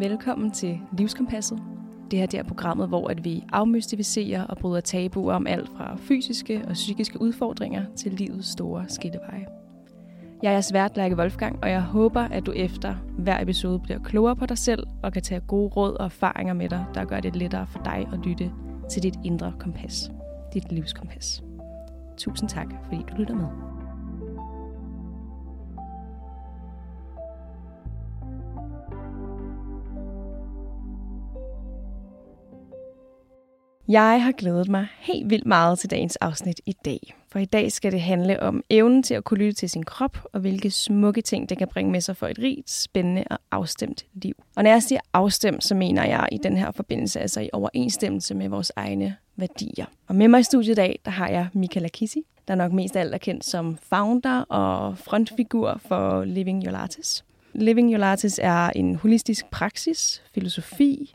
Velkommen til Livskompasset. Det her det er programmet, hvor at vi afmystificerer og bryder tabuer om alt fra fysiske og psykiske udfordringer til livets store skilleveje. Jeg er svært Lærke Wolfgang, og jeg håber, at du efter hver episode bliver klogere på dig selv og kan tage gode råd og erfaringer med dig, der gør det lettere for dig at lytte til dit indre kompas. Dit livskompas. Tusind tak, fordi du lytter med. Jeg har glædet mig helt vildt meget til dagens afsnit i dag. For i dag skal det handle om evnen til at kunne lytte til sin krop, og hvilke smukke ting det kan bringe med sig for et rigt, spændende og afstemt liv. Og når jeg siger afstemt, så mener jeg i den her forbindelse altså i overensstemmelse med vores egne værdier. Og med mig i studiet i dag, der har jeg Michaela Kissi, der nok mest af alt er kendt som founder og frontfigur for Living Your Lattes. Living Your Lattes er en holistisk praksis, filosofi,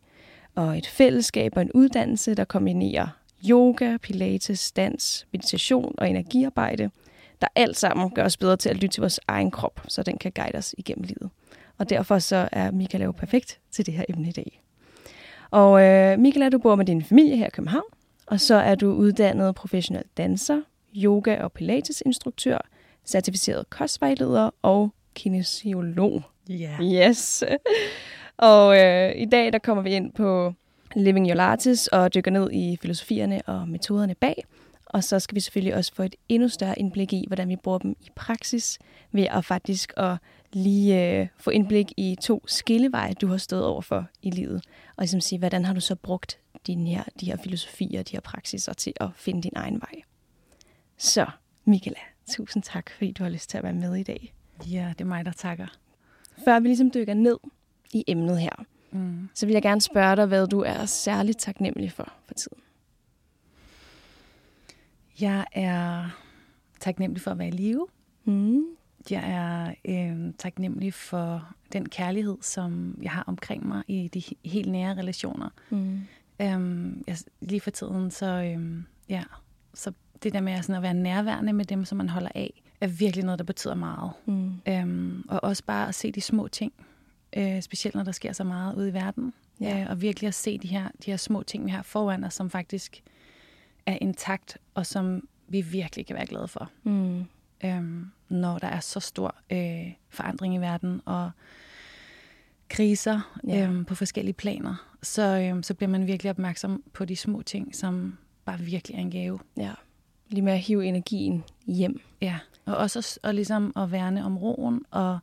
og et fællesskab og en uddannelse, der kombinerer yoga, pilates, dans, meditation og energiarbejde, der alt sammen gør os bedre til at lytte til vores egen krop, så den kan guide os igennem livet. Og derfor så er Michaela jo perfekt til det her emne i dag. Og øh, Michaela, du bor med din familie her i København, og så er du uddannet professionel danser, yoga- og pilatesinstruktør, certificeret kostvejleder og kinesiolog. Ja. Yes. Og øh, i dag der kommer vi ind på Living Your Lattes og dykker ned i filosofierne og metoderne bag. Og så skal vi selvfølgelig også få et endnu større indblik i, hvordan vi bruger dem i praksis, ved at faktisk at lige øh, få indblik i to skilleveje, du har stået over for i livet. Og ligesom sige, hvordan har du så brugt din her, de her filosofier, de her praksiser til at finde din egen vej. Så, Michaela, tusind tak, fordi du har lyst til at være med i dag. Ja, det er mig, der takker. Før vi ligesom dykker ned i emnet her, Mm. så vil jeg gerne spørge dig, hvad du er særligt taknemmelig for for tiden. Jeg er taknemmelig for at være i live. Mm. Jeg er øh, taknemmelig for den kærlighed, som jeg har omkring mig i de he- helt nære relationer. Mm. Øhm, jeg, lige for tiden, så, øhm, ja, så det der med sådan at være nærværende med dem, som man holder af, er virkelig noget, der betyder meget. Mm. Øhm, og også bare at se de små ting, øh, specielt når der sker så meget ude i verden. Ja. Øh, og virkelig at se de her, de her små ting, vi har foran os, som faktisk er intakt, og som vi virkelig kan være glade for. Mm. Øhm, når der er så stor øh, forandring i verden, og kriser Ja. øhm, på forskellige planer, så, øhm, så bliver man virkelig opmærksom på de små ting, som bare virkelig er en gave. Ja. Lige med at hive energien hjem. Ja, og også at, og ligesom at værne om roen og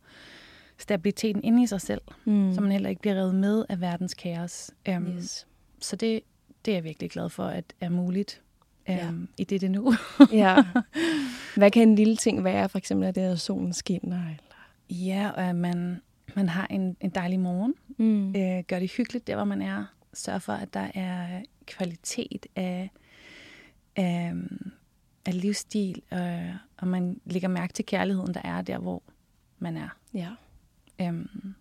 stabiliteten inde i sig selv, Mm. så man heller ikke bliver revet med af verdens kaos. Øhm, Yes. Så det, det er jeg virkelig glad for, at er muligt Ja. øhm, i det, det nu. ja. Hvad kan en lille ting være, for eksempel at det er, at solen skinner? Eller? ja, og at man, man har en, en dejlig morgen. Mm. Øh, gør det hyggeligt der, hvor man er. Sørg for, at der er kvalitet af, af, af livsstil, øh, og man lægger mærke til kærligheden, der er der, hvor man er. Ja. Øhm,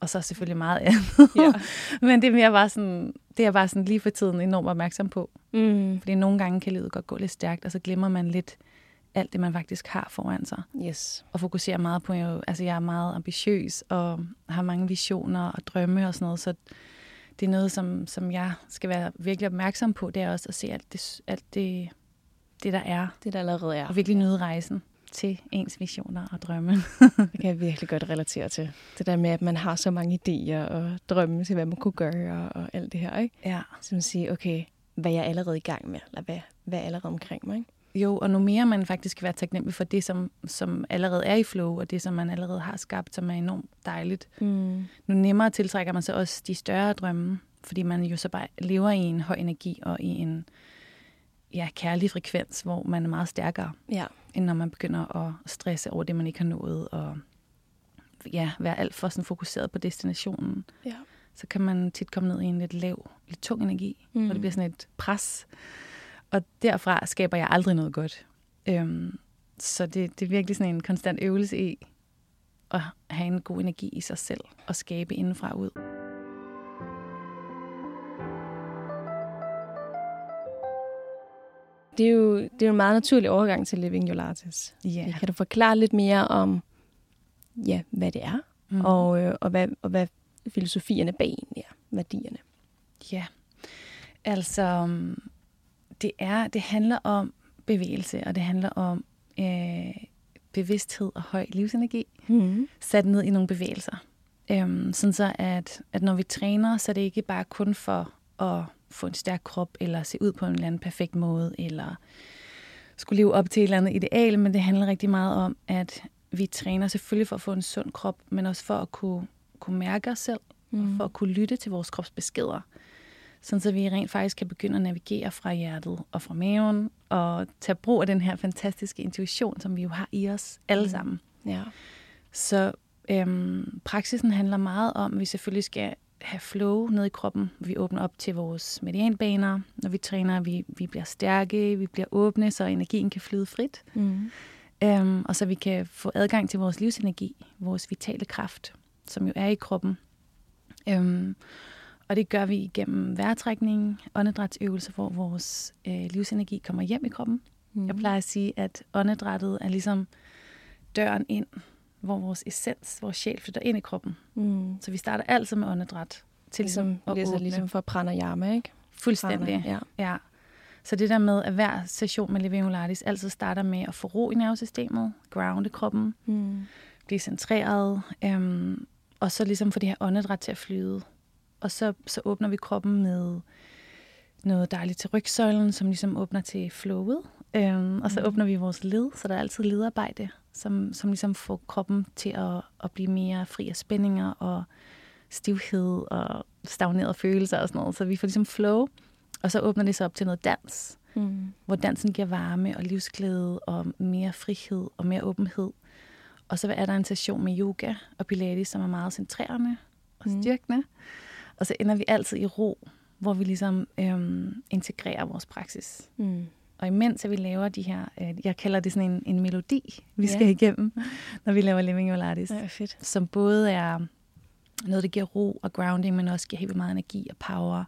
og så selvfølgelig meget andet. Ja. Men det er mere bare sådan, det er bare sådan lige for tiden enormt opmærksom på. Mm. Fordi nogle gange kan livet godt gå lidt stærkt, og så glemmer man lidt alt det, man faktisk har foran sig. Yes. Og fokuserer meget på, jo, altså jeg er meget ambitiøs, og har mange visioner og drømme og sådan noget, så det er noget, som, som jeg skal være virkelig opmærksom på, det er også at se alt det, alt det, det der er, Det der allerede er. og virkelig nyde rejsen til ens visioner og drømme. Det kan jeg virkelig godt relatere til. Det der med, at man har så mange idéer og drømme til, hvad man kunne gøre og alt det her. Ikke? Ja. Så man siger, okay, hvad er jeg allerede i gang med? Eller hvad, hvad er allerede omkring mig? Ikke? Jo, og nu mere man faktisk kan være taknemmelig for det, som, som allerede er i flow, og det, som man allerede har skabt, som er enormt dejligt. Mm. Nu nemmere tiltrækker man så også de større drømme, fordi man jo så bare lever i en høj energi og i en ja, kærlig frekvens, hvor man er meget stærkere, Ja. end når man begynder at stresse over det, man ikke har nået, og ja, være alt for sådan fokuseret på destinationen. Ja. Så kan man tit komme ned i en lidt lav, lidt tung energi, mm. og det bliver sådan et pres. Og derfra skaber jeg aldrig noget godt. Øhm, så det, det er virkelig sådan en konstant øvelse i at have en god energi i sig selv og skabe indenfra ud. Det er, jo, det er en meget naturlig overgang til Living Your Lattes. Ja. Kan du forklare lidt mere om, ja, hvad det er, Mm. og, øh, og, hvad, og hvad filosofierne bag ja, værdierne? Ja, altså det er det handler om bevægelse, og det handler om øh, bevidsthed og høj livsenergi, mm. sat ned i nogle bevægelser. Øhm, sådan så, at, at når vi træner, så er det ikke bare kun for at få en stærk krop, eller se ud på en eller anden perfekt måde, eller skulle leve op til et eller andet ideal, men det handler rigtig meget om, at vi træner selvfølgelig for at få en sund krop, men også for at kunne, kunne mærke os selv, mm. og for at kunne lytte til vores kropsbeskeder. Sådan så vi rent faktisk kan begynde at navigere fra hjertet og fra maven, og tage brug af den her fantastiske intuition, som vi jo har i os alle mm. sammen. Ja. Så øhm, praksisen handler meget om, at vi selvfølgelig skal have flow ned i kroppen. Vi åbner op til vores medianbaner. Når vi træner, vi, vi bliver stærke, vi bliver åbne, så energien kan flyde frit. Mm. Øhm, og så vi kan få adgang til vores livsenergi, vores vitale kraft, som jo er i kroppen. Øhm, og det gør vi igennem vejrtrækning, åndedrætsøvelser, hvor vores øh, livsenergi kommer hjem i kroppen. Mm. Jeg plejer at sige, at åndedrættet er ligesom døren ind, hvor vores essens, vores sjæl flytter ind i kroppen. Mm. Så vi starter altid med åndedræt. Til ligesom, at det er så ligesom for pranayama, ikke? Fuldstændig, Prana, ja. ja. Så det der med, at hver session med Living Ulatis altid starter med at få ro i nervesystemet, grounde kroppen, mm. blive centreret, øhm, og så ligesom få det her åndedræt til at flyde. Og så, så åbner vi kroppen med noget dejligt til rygsøjlen, som ligesom åbner til flowet. Øhm, og så mm. åbner vi vores led, så der er altid ledarbejde, som, som ligesom får kroppen til at, at blive mere fri af spændinger og stivhed og stagnerede følelser og sådan noget. Så vi får ligesom flow, og så åbner det sig op til noget dans, mm. hvor dansen giver varme og livsglæde og mere frihed og mere åbenhed. Og så er der en session med yoga og pilates, som er meget centrerende og mm. styrkende. Mm. Og så ender vi altid i ro, hvor vi ligesom øhm, integrerer vores praksis. Mm. Og imens at vi laver de her, øh, jeg kalder det sådan en, en melodi, vi ja. skal igennem, når vi laver Living Your Artist. Ja, fedt. Som både er noget, der giver ro og grounding, men også giver helt meget energi og power.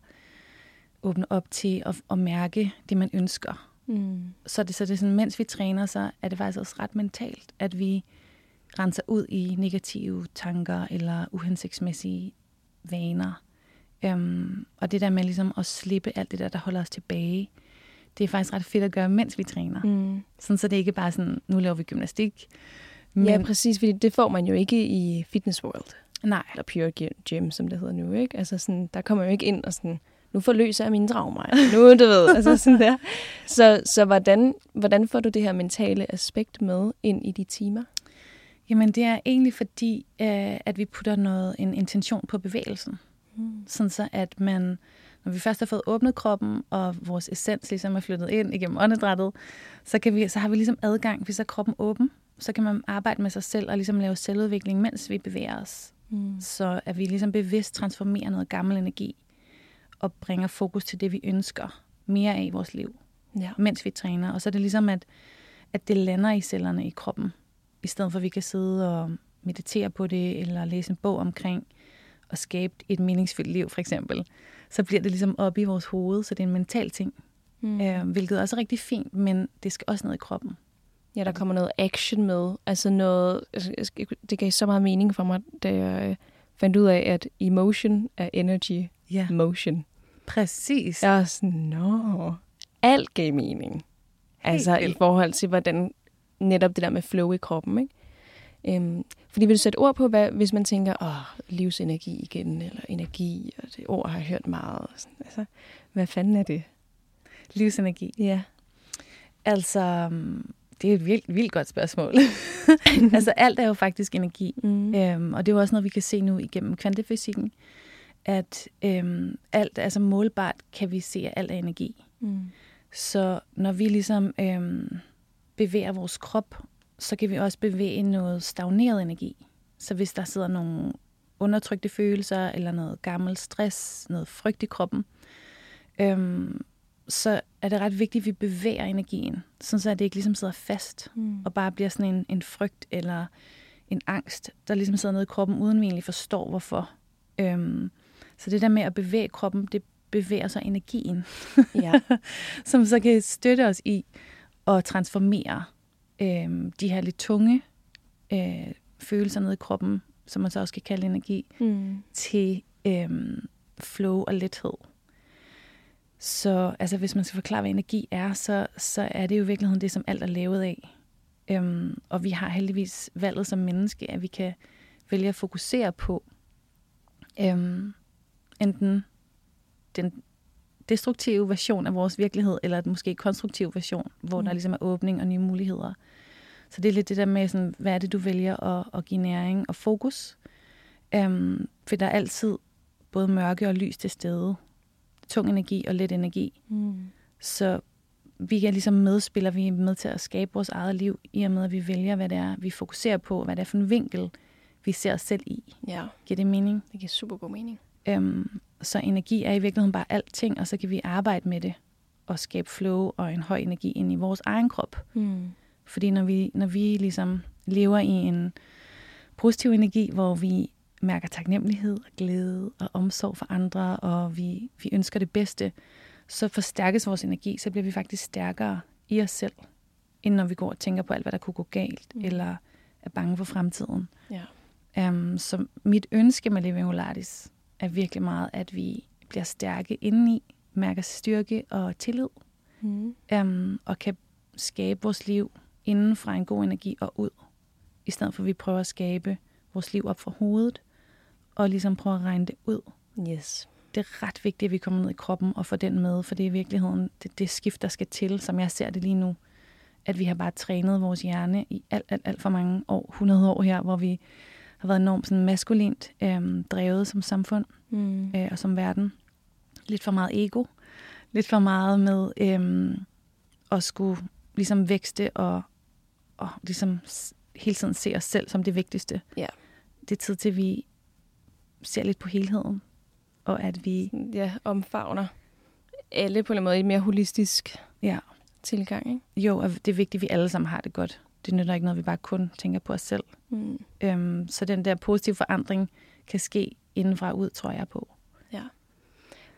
Åbne op til at, at mærke det, man ønsker. Mm. Så, det, så det er sådan, mens vi træner, så er det faktisk også ret mentalt, at vi renser ud i negative tanker eller uhensigtsmæssige vaner. Øhm, og det der med ligesom at slippe alt det der, der holder os tilbage, det er faktisk ret fedt at gøre, mens vi træner. Mm. Sådan, så det er ikke bare sådan, nu laver vi gymnastik. Men... Ja, præcis, fordi det får man jo ikke i Fitness World. Nej. Eller Pure Gym, som det hedder nu, ikke? Altså sådan, der kommer jo ikke ind og sådan, nu forløser jeg mine traumer. Nu, du ved, altså sådan der. Så, så hvordan, hvordan får du det her mentale aspekt med ind i de timer? Jamen, det er egentlig fordi, øh, at vi putter noget, en intention på bevægelsen. Mm. Sådan så, at man, når vi først har fået åbnet kroppen, og vores essens ligesom er flyttet ind igennem åndedrættet, så, kan vi, så har vi ligesom adgang, hvis er kroppen åben, så kan man arbejde med sig selv og ligesom lave selvudvikling, mens vi bevæger os. Mm. Så at vi ligesom bevidst transformerer noget gammel energi, og bringer fokus til det, vi ønsker mere af i vores liv, ja. mens vi træner. Og så er det ligesom, at, at det lander i cellerne i kroppen, i stedet for at vi kan sidde og meditere på det, eller læse en bog omkring, at skabe et meningsfyldt liv, for eksempel, så bliver det ligesom op i vores hoved, så det er en mental ting. Mm. Øh, hvilket er også rigtig fint, men det skal også ned i kroppen. Ja, der kommer noget action med. Altså noget, altså, det gav så meget mening for mig, da jeg øh, fandt ud af, at emotion er energy ja. motion. Præcis. Jeg er sådan, nå, alt gav mening. Helt altså i forhold til, hvordan netop det der med flow i kroppen, ikke? Øhm, fordi vil du sætte ord på, hvad, hvis man tænker, åh, livsenergi igen, eller energi, og det ord har jeg hørt meget. Sådan, altså, hvad fanden er det? Livsenergi? Ja. Altså, det er et vildt, vildt godt spørgsmål. altså, alt er jo faktisk energi. Mm. Øhm, og det er jo også noget, vi kan se nu igennem kvantefysikken, at øhm, alt, altså målbart kan vi se, at alt er energi. Mm. Så når vi ligesom øhm, bevæger vores krop så kan vi også bevæge noget stagneret energi. Så hvis der sidder nogle undertrykte følelser, eller noget gammel stress, noget frygt i kroppen, øhm, så er det ret vigtigt, at vi bevæger energien, sådan så det ikke ligesom sidder fast, mm. og bare bliver sådan en, en frygt eller en angst, der ligesom sidder nede i kroppen, uden vi egentlig forstår, hvorfor. Øhm, så det der med at bevæge kroppen, det bevæger så energien, ja. som så kan støtte os i at transformere øh, de her lidt tunge øh, følelser nede i kroppen som man så også kan kalde energi, mm. til øhm, flow og lethed. Så altså, hvis man skal forklare, hvad energi er, så, så er det jo i virkeligheden det, som alt er lavet af. Øhm, og vi har heldigvis valget som menneske, at vi kan vælge at fokusere på øhm, enten den destruktive version af vores virkelighed, eller den måske konstruktive version, hvor mm. der ligesom er åbning og nye muligheder. Så det er lidt det der med, sådan, hvad er det, du vælger at, at give næring og fokus. Um, for der er altid både mørke og lys til stede. Tung energi og let energi. Mm. Så vi er ligesom medspillere, vi er med til at skabe vores eget liv, i og med, at vi vælger, hvad det er, vi fokuserer på, hvad det er for en vinkel, vi ser os selv i. Ja. Giver det mening? Det giver super god mening. Um, så energi er i virkeligheden bare alting, og så kan vi arbejde med det og skabe flow og en høj energi ind i vores egen krop. Mm. Fordi når vi, når vi ligesom lever i en positiv energi, hvor vi mærker taknemmelighed og glæde og omsorg for andre, og vi, vi ønsker det bedste, så forstærkes vores energi, så bliver vi faktisk stærkere i os selv, end når vi går og tænker på alt, hvad der kunne gå galt, mm. eller er bange for fremtiden. Ja. Um, så mit ønske med Living Olatis er virkelig meget, at vi bliver stærke indeni, mærker styrke og tillid, mm. um, og kan skabe vores liv inden fra en god energi og ud, i stedet for at vi prøver at skabe vores liv op fra hovedet, og ligesom prøver at regne det ud. Yes. Det er ret vigtigt, at vi kommer ned i kroppen og får den med, for det er i virkeligheden det, det skift, der skal til, som jeg ser det lige nu. At vi har bare trænet vores hjerne i alt, alt, alt for mange år, 100 år her, hvor vi har været enormt sådan maskulint øhm, drevet som samfund mm. øh, og som verden. Lidt for meget ego. Lidt for meget med øhm, at skulle ligesom vækste og, og ligesom hele tiden se os selv som det vigtigste. Ja. Det er tid til, at vi ser lidt på helheden, og at vi... Ja, omfavner alle på en måde i en mere holistisk ja. tilgang. Ikke? Jo, og det er vigtigt, at vi alle sammen har det godt. Det nytter ikke noget, vi bare kun tænker på os selv. Mm. Øhm, så den der positive forandring kan ske indenfra og ud, tror jeg på. Ja.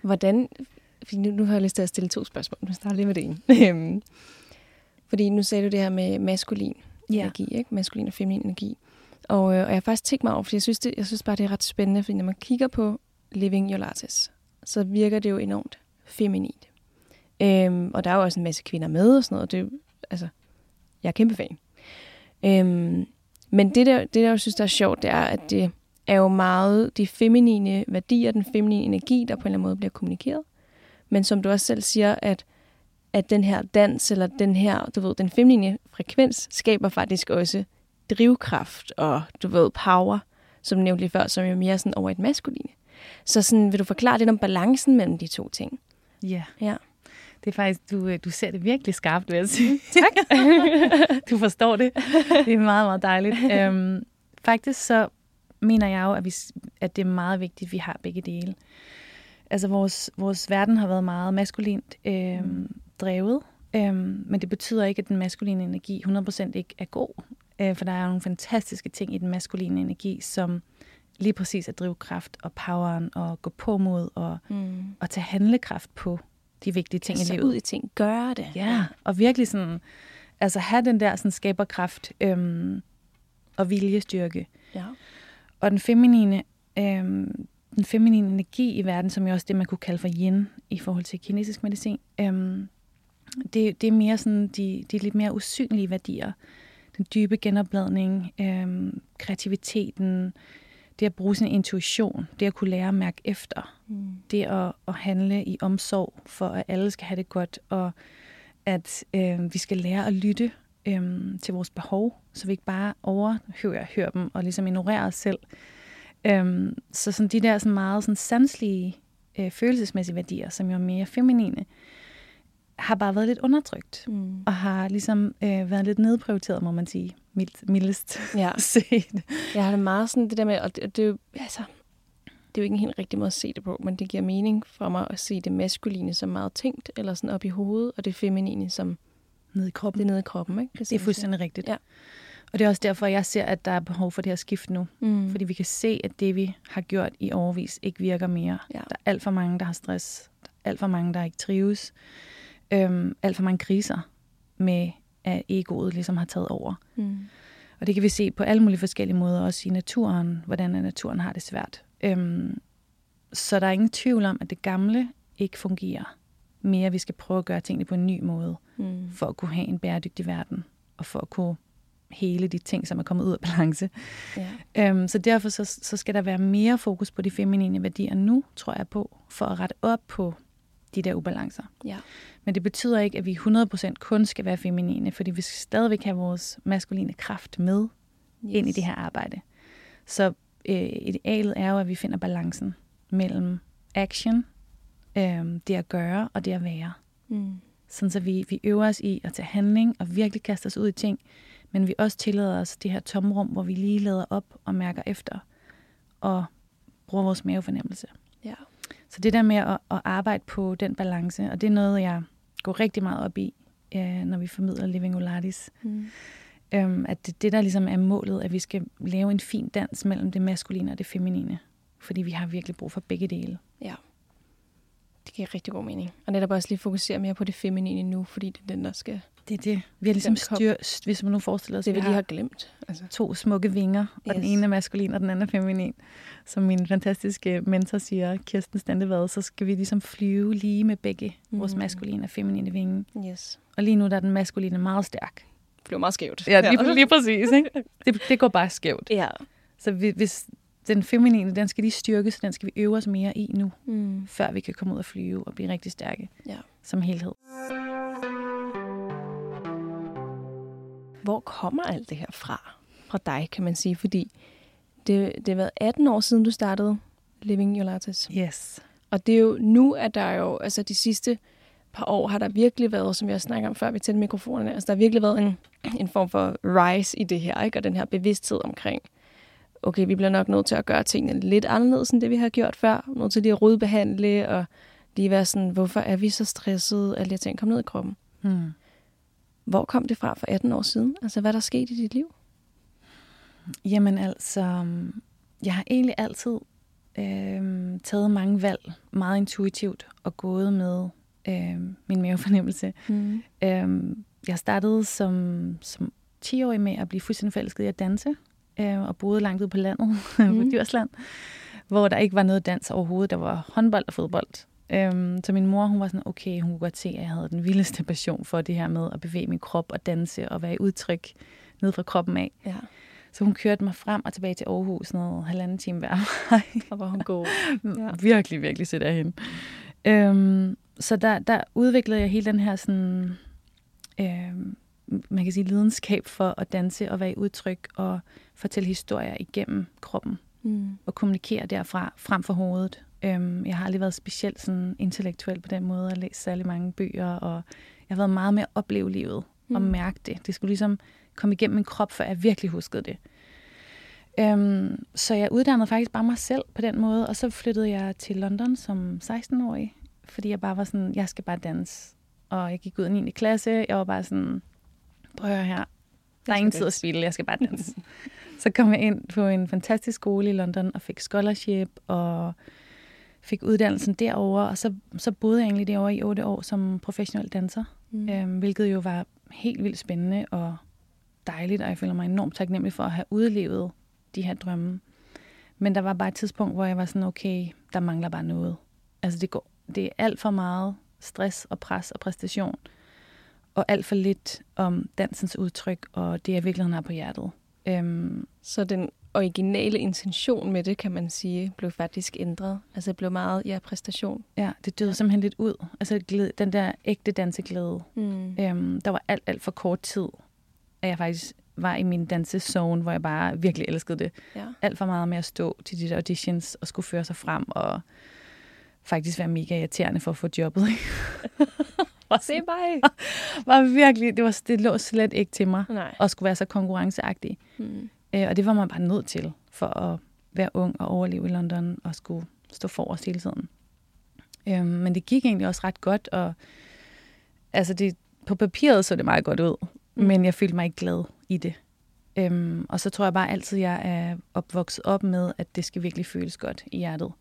Hvordan... Nu, nu har jeg lyst til at stille to spørgsmål. Nu starter lige med det ene. Øhm, fordi nu sagde du det her med maskulin ja. energi, ikke? maskulin og feminin energi. Og, øh, og jeg har faktisk tænkt mig over, fordi jeg synes, det, jeg synes bare, det er ret spændende, fordi når man kigger på Living Your Lattes, så virker det jo enormt feminint. Øhm, og der er jo også en masse kvinder med og sådan noget. Det er, altså, jeg er kæmpe fan. Øhm, men det der, det der, jeg synes, der er sjovt, det er, at det er jo meget de feminine værdier, den feminine energi, der på en eller anden måde bliver kommunikeret. Men som du også selv siger, at at den her dans, eller den her, du ved, den feminine frekvens, skaber faktisk også drivkraft og, du ved, power, som nævnte lige før, som er mere sådan over et maskuline. Så sådan, vil du forklare lidt om balancen mellem de to ting? Ja. Ja. Det er faktisk, du, øh, du ser det virkelig skarpt, vil jeg sige. tak. du forstår det. Det er meget, meget dejligt. Øhm, faktisk så mener jeg jo, at, vi, at det er meget vigtigt, at vi har begge dele. Altså vores, vores verden har været meget maskulint øhm, drevet, øhm, men det betyder ikke, at den maskuline energi 100% ikke er god. Øh, for der er nogle fantastiske ting i den maskuline energi, som lige præcis er drivkraft og poweren og gå på mod og, mm. og tage handlekraft på de vigtige ting i livet. ud i ting, gøre det. Ja, og virkelig sådan, altså have den der sådan skaberkraft øhm, og viljestyrke. Ja. Og den feminine, øhm, den feminine energi i verden, som jo også det, man kunne kalde for yin i forhold til kinesisk medicin, øhm, det, det er mere sådan de, de lidt mere usynlige værdier. Den dybe genopladning, øhm, kreativiteten, det at bruge sin intuition, det at kunne lære at mærke efter, mm. det at, at handle i omsorg for, at alle skal have det godt, og at øh, vi skal lære at lytte øh, til vores behov, så vi ikke bare overhører hører dem og ligesom ignorerer os selv. Øh, så sådan de der sådan meget sådan sanselige øh, følelsesmæssige værdier, som jo er mere feminine, har bare været lidt undertrykt, mm. og har ligesom øh, været lidt nedprioriteret, må man sige, mildt, mildest ja. set. Jeg har det meget sådan det der med, og det, det, er jo, altså, det er jo ikke en helt rigtig måde at se det på, men det giver mening for mig at se det maskuline som meget tænkt, eller sådan op i hovedet, og det feminine som nede i kroppen. Det er nede i kroppen, ikke? Det, det er fuldstændig rigtigt. Ja. Og det er også derfor, jeg ser, at der er behov for det her skift nu. Mm. Fordi vi kan se, at det, vi har gjort i overvis, ikke virker mere. Ja. Der er alt for mange, der har stress. Der er alt for mange, der ikke trives øhm, alt for mange kriser med, at egoet ligesom har taget over. Mm. Og det kan vi se på alle mulige forskellige måder, også i naturen, hvordan naturen har det svært. Øhm, så der er ingen tvivl om, at det gamle ikke fungerer mere. Vi skal prøve at gøre tingene på en ny måde, mm. for at kunne have en bæredygtig verden, og for at kunne hele de ting, som er kommet ud af balance. Ja. Øhm, så derfor så, så skal der være mere fokus på de feminine værdier nu, tror jeg på, for at rette op på de der ubalancer. Ja. Men det betyder ikke, at vi 100% kun skal være feminine, fordi vi skal stadigvæk have vores maskuline kraft med yes. ind i det her arbejde. Så øh, idealet er jo, at vi finder balancen mellem action, øh, det at gøre og det at være. Mm. Sådan så vi, vi øver os i at tage handling og virkelig kaste os ud i ting, men vi også tillader os det her tomrum, hvor vi lige lader op og mærker efter og bruger vores mavefornemmelse. Ja. Så det der med at, at arbejde på den balance, og det er noget, jeg går rigtig meget op i, øh, når vi formidler Living Olatis. Mm. Øhm, at det det, der ligesom er målet, at vi skal lave en fin dans mellem det maskuline og det feminine. Fordi vi har virkelig brug for begge dele. Ja. Det giver rigtig god mening. Og netop også lige fokusere mere på det feminine nu, fordi det er den, der skal det er det. Vi har ligesom styr, hvis man nu forestiller sig, det vi lige har glemt. Altså. To smukke vinger, og yes. den ene er maskulin, og den anden er feminin. Som min fantastiske mentor siger, Kirsten Standevad, så skal vi ligesom flyve lige med begge mm. vores maskuline og feminine vinge. Yes. Og lige nu der er den maskuline meget stærk. Det bliver meget skævt. Ja, lige, ja. lige præcis. Ikke? Det, det går bare skævt. Ja. Så hvis den feminine, den skal lige styrkes, den skal vi øve os mere i nu, mm. før vi kan komme ud og flyve og blive rigtig stærke ja. som helhed. Hvor kommer alt det her fra? Fra dig, kan man sige, fordi det, det har været 18 år siden, du startede Living Your Lattes. Yes. Og det er jo nu, at der jo, altså de sidste par år har der virkelig været, som jeg snakker om før vi tændte mikrofonerne, altså der har virkelig været en, en form for rise i det her, ikke? og den her bevidsthed omkring, okay, vi bliver nok nødt til at gøre tingene lidt anderledes, end det vi har gjort før. Nødt til lige at rodbehandle, og lige være sådan, hvorfor er vi så stressede, at jeg tænker, kom ned i kroppen. Hmm. Hvor kom det fra for 18 år siden? Altså, hvad der skete i dit liv? Jamen altså, jeg har egentlig altid øh, taget mange valg meget intuitivt og gået med øh, min mavefornemmelse. Mm. Øh, jeg startede som, som 10-årig med at blive fuldstændig forelsket i at danse, øh, og boede langt ude på landet, mm. på Djursland, hvor der ikke var noget dans overhovedet. Der var håndbold og fodbold. Øhm, så min mor, hun var sådan, okay, hun kunne godt se, at jeg havde den vildeste passion for det her med at bevæge min krop og danse og være i udtryk ned fra kroppen af. Ja. Så hun kørte mig frem og tilbage til Aarhus noget halvanden time hver vej. Og var hun god. Ja. Virkelig, virkelig sødt af hende. Øhm, så der, der udviklede jeg hele den her sådan, øhm, man kan sige, lidenskab for at danse og være i udtryk og fortælle historier igennem kroppen. Mm. Og kommunikere derfra, frem for hovedet. Øhm, jeg har aldrig været specielt sådan intellektuel på den måde, at læse særlig mange bøger, og jeg har været meget med at opleve livet mm. og mærke det. Det skulle ligesom komme igennem min krop, før jeg virkelig huskede det. Øhm, så jeg uddannede faktisk bare mig selv på den måde, og så flyttede jeg til London som 16-årig, fordi jeg bare var sådan, jeg skal bare danse. Og jeg gik ud i 9. klasse, jeg var bare sådan, prøv at høre her, der er ingen tid at spille, jeg skal bare danse. Så kom jeg ind på en fantastisk skole i London og fik scholarship og fik uddannelsen derover og så, så boede jeg egentlig derovre i otte år som professionel danser, mm. øhm, hvilket jo var helt vildt spændende og dejligt, og jeg føler mig enormt taknemmelig for at have udlevet de her drømme. Men der var bare et tidspunkt, hvor jeg var sådan, okay, der mangler bare noget. Altså det, går, det er alt for meget stress og pres og præstation, og alt for lidt om dansens udtryk og det, jeg virkelig har på hjertet. Øhm, så den originale intention med det, kan man sige, blev faktisk ændret. Altså det blev meget, ja, præstation. Ja, det døde ja. simpelthen lidt ud. Altså glæde, den der ægte danseglæde. Mm. Øhm, der var alt, alt for kort tid, at jeg faktisk var i min dansezone, hvor jeg bare virkelig elskede det. Ja. Alt for meget med at stå til de der auditions og skulle føre sig frem og faktisk være mega irriterende for at få jobbet. Se mig! var virkelig, det, var, det lå slet ikke til mig Nej. at skulle være så konkurrenceagtig. Mm. Øh, og det var man bare nødt til, for at være ung og overleve i London og skulle stå forrest hele tiden. Øh, men det gik egentlig også ret godt, og altså det, på papiret så det meget godt ud, mm. men jeg følte mig ikke glad i det. Øhm, og så tror jeg bare altid, jeg er opvokset op med, at det skal virkelig føles godt i hjertet.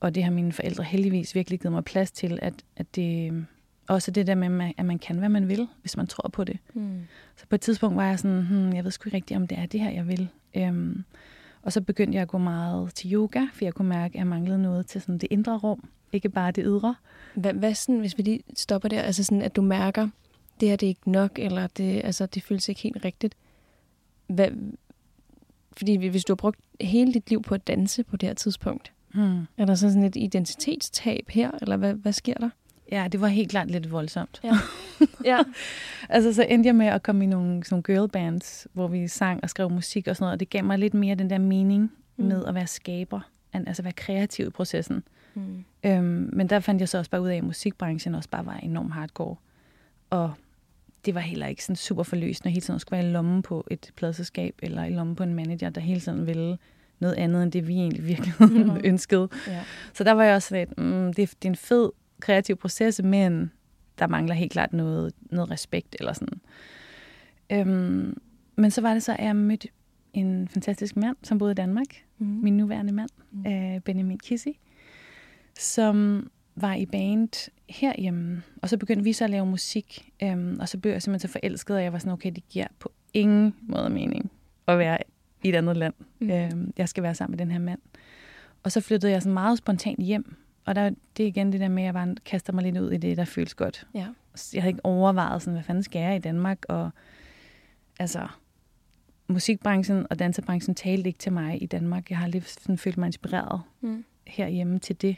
Og det har mine forældre heldigvis virkelig givet mig plads til, at, at det, også det der med, at man kan, hvad man vil, hvis man tror på det. Mm. Så på et tidspunkt var jeg sådan, hmm, jeg ved sgu ikke rigtigt, om det er det her, jeg vil. Øhm, og så begyndte jeg at gå meget til yoga, for jeg kunne mærke, at jeg manglede noget til sådan det indre rum, ikke bare det ydre. Hvad, hvad sådan, hvis vi lige stopper der, altså sådan, at du mærker, det her det er ikke nok, eller det, altså, det føles ikke helt rigtigt. Hvad, fordi hvis du har brugt hele dit liv på at danse på det her tidspunkt, Hmm. er der så sådan et identitetstab her, eller hvad, hvad sker der? Ja, det var helt klart lidt voldsomt. Ja. ja. altså, så endte jeg med at komme i nogle, sådan nogle girl bands, hvor vi sang og skrev musik og sådan noget, og det gav mig lidt mere den der mening mm. med at være skaber, altså være kreativ i processen. Mm. Øhm, men der fandt jeg så også bare ud af, at musikbranchen også bare var enormt hardcore. Og det var heller ikke sådan super forløsende hele tiden skulle være i lommen på et pladselskab, eller i lommen på en manager, der hele tiden ville noget andet, end det vi egentlig virkelig mm. ønskede. Ja. Så der var jeg også sådan lidt, mm, det, det er en fed kreativ proces, men der mangler helt klart noget, noget respekt eller sådan. Øhm, men så var det så, at jeg mødte en fantastisk mand, som boede i Danmark. Mm. Min nuværende mand, mm. øh, Benjamin Kissi, som var i band herhjemme. Og så begyndte vi så at lave musik, øhm, og så blev jeg simpelthen så forelsket, og jeg var sådan, okay, det giver på ingen måde mening at være i et andet land. Mm. Øhm, jeg skal være sammen med den her mand. Og så flyttede jeg så meget spontant hjem. Og der, det er igen det der med, at jeg bare kaster mig lidt ud i det, der føles godt. Ja. Jeg havde ikke overvejet, sådan, hvad fanden skal jeg i Danmark? Og altså, musikbranchen og dansebranchen talte ikke til mig i Danmark. Jeg har lige sådan følt mig inspireret mm. herhjemme til det.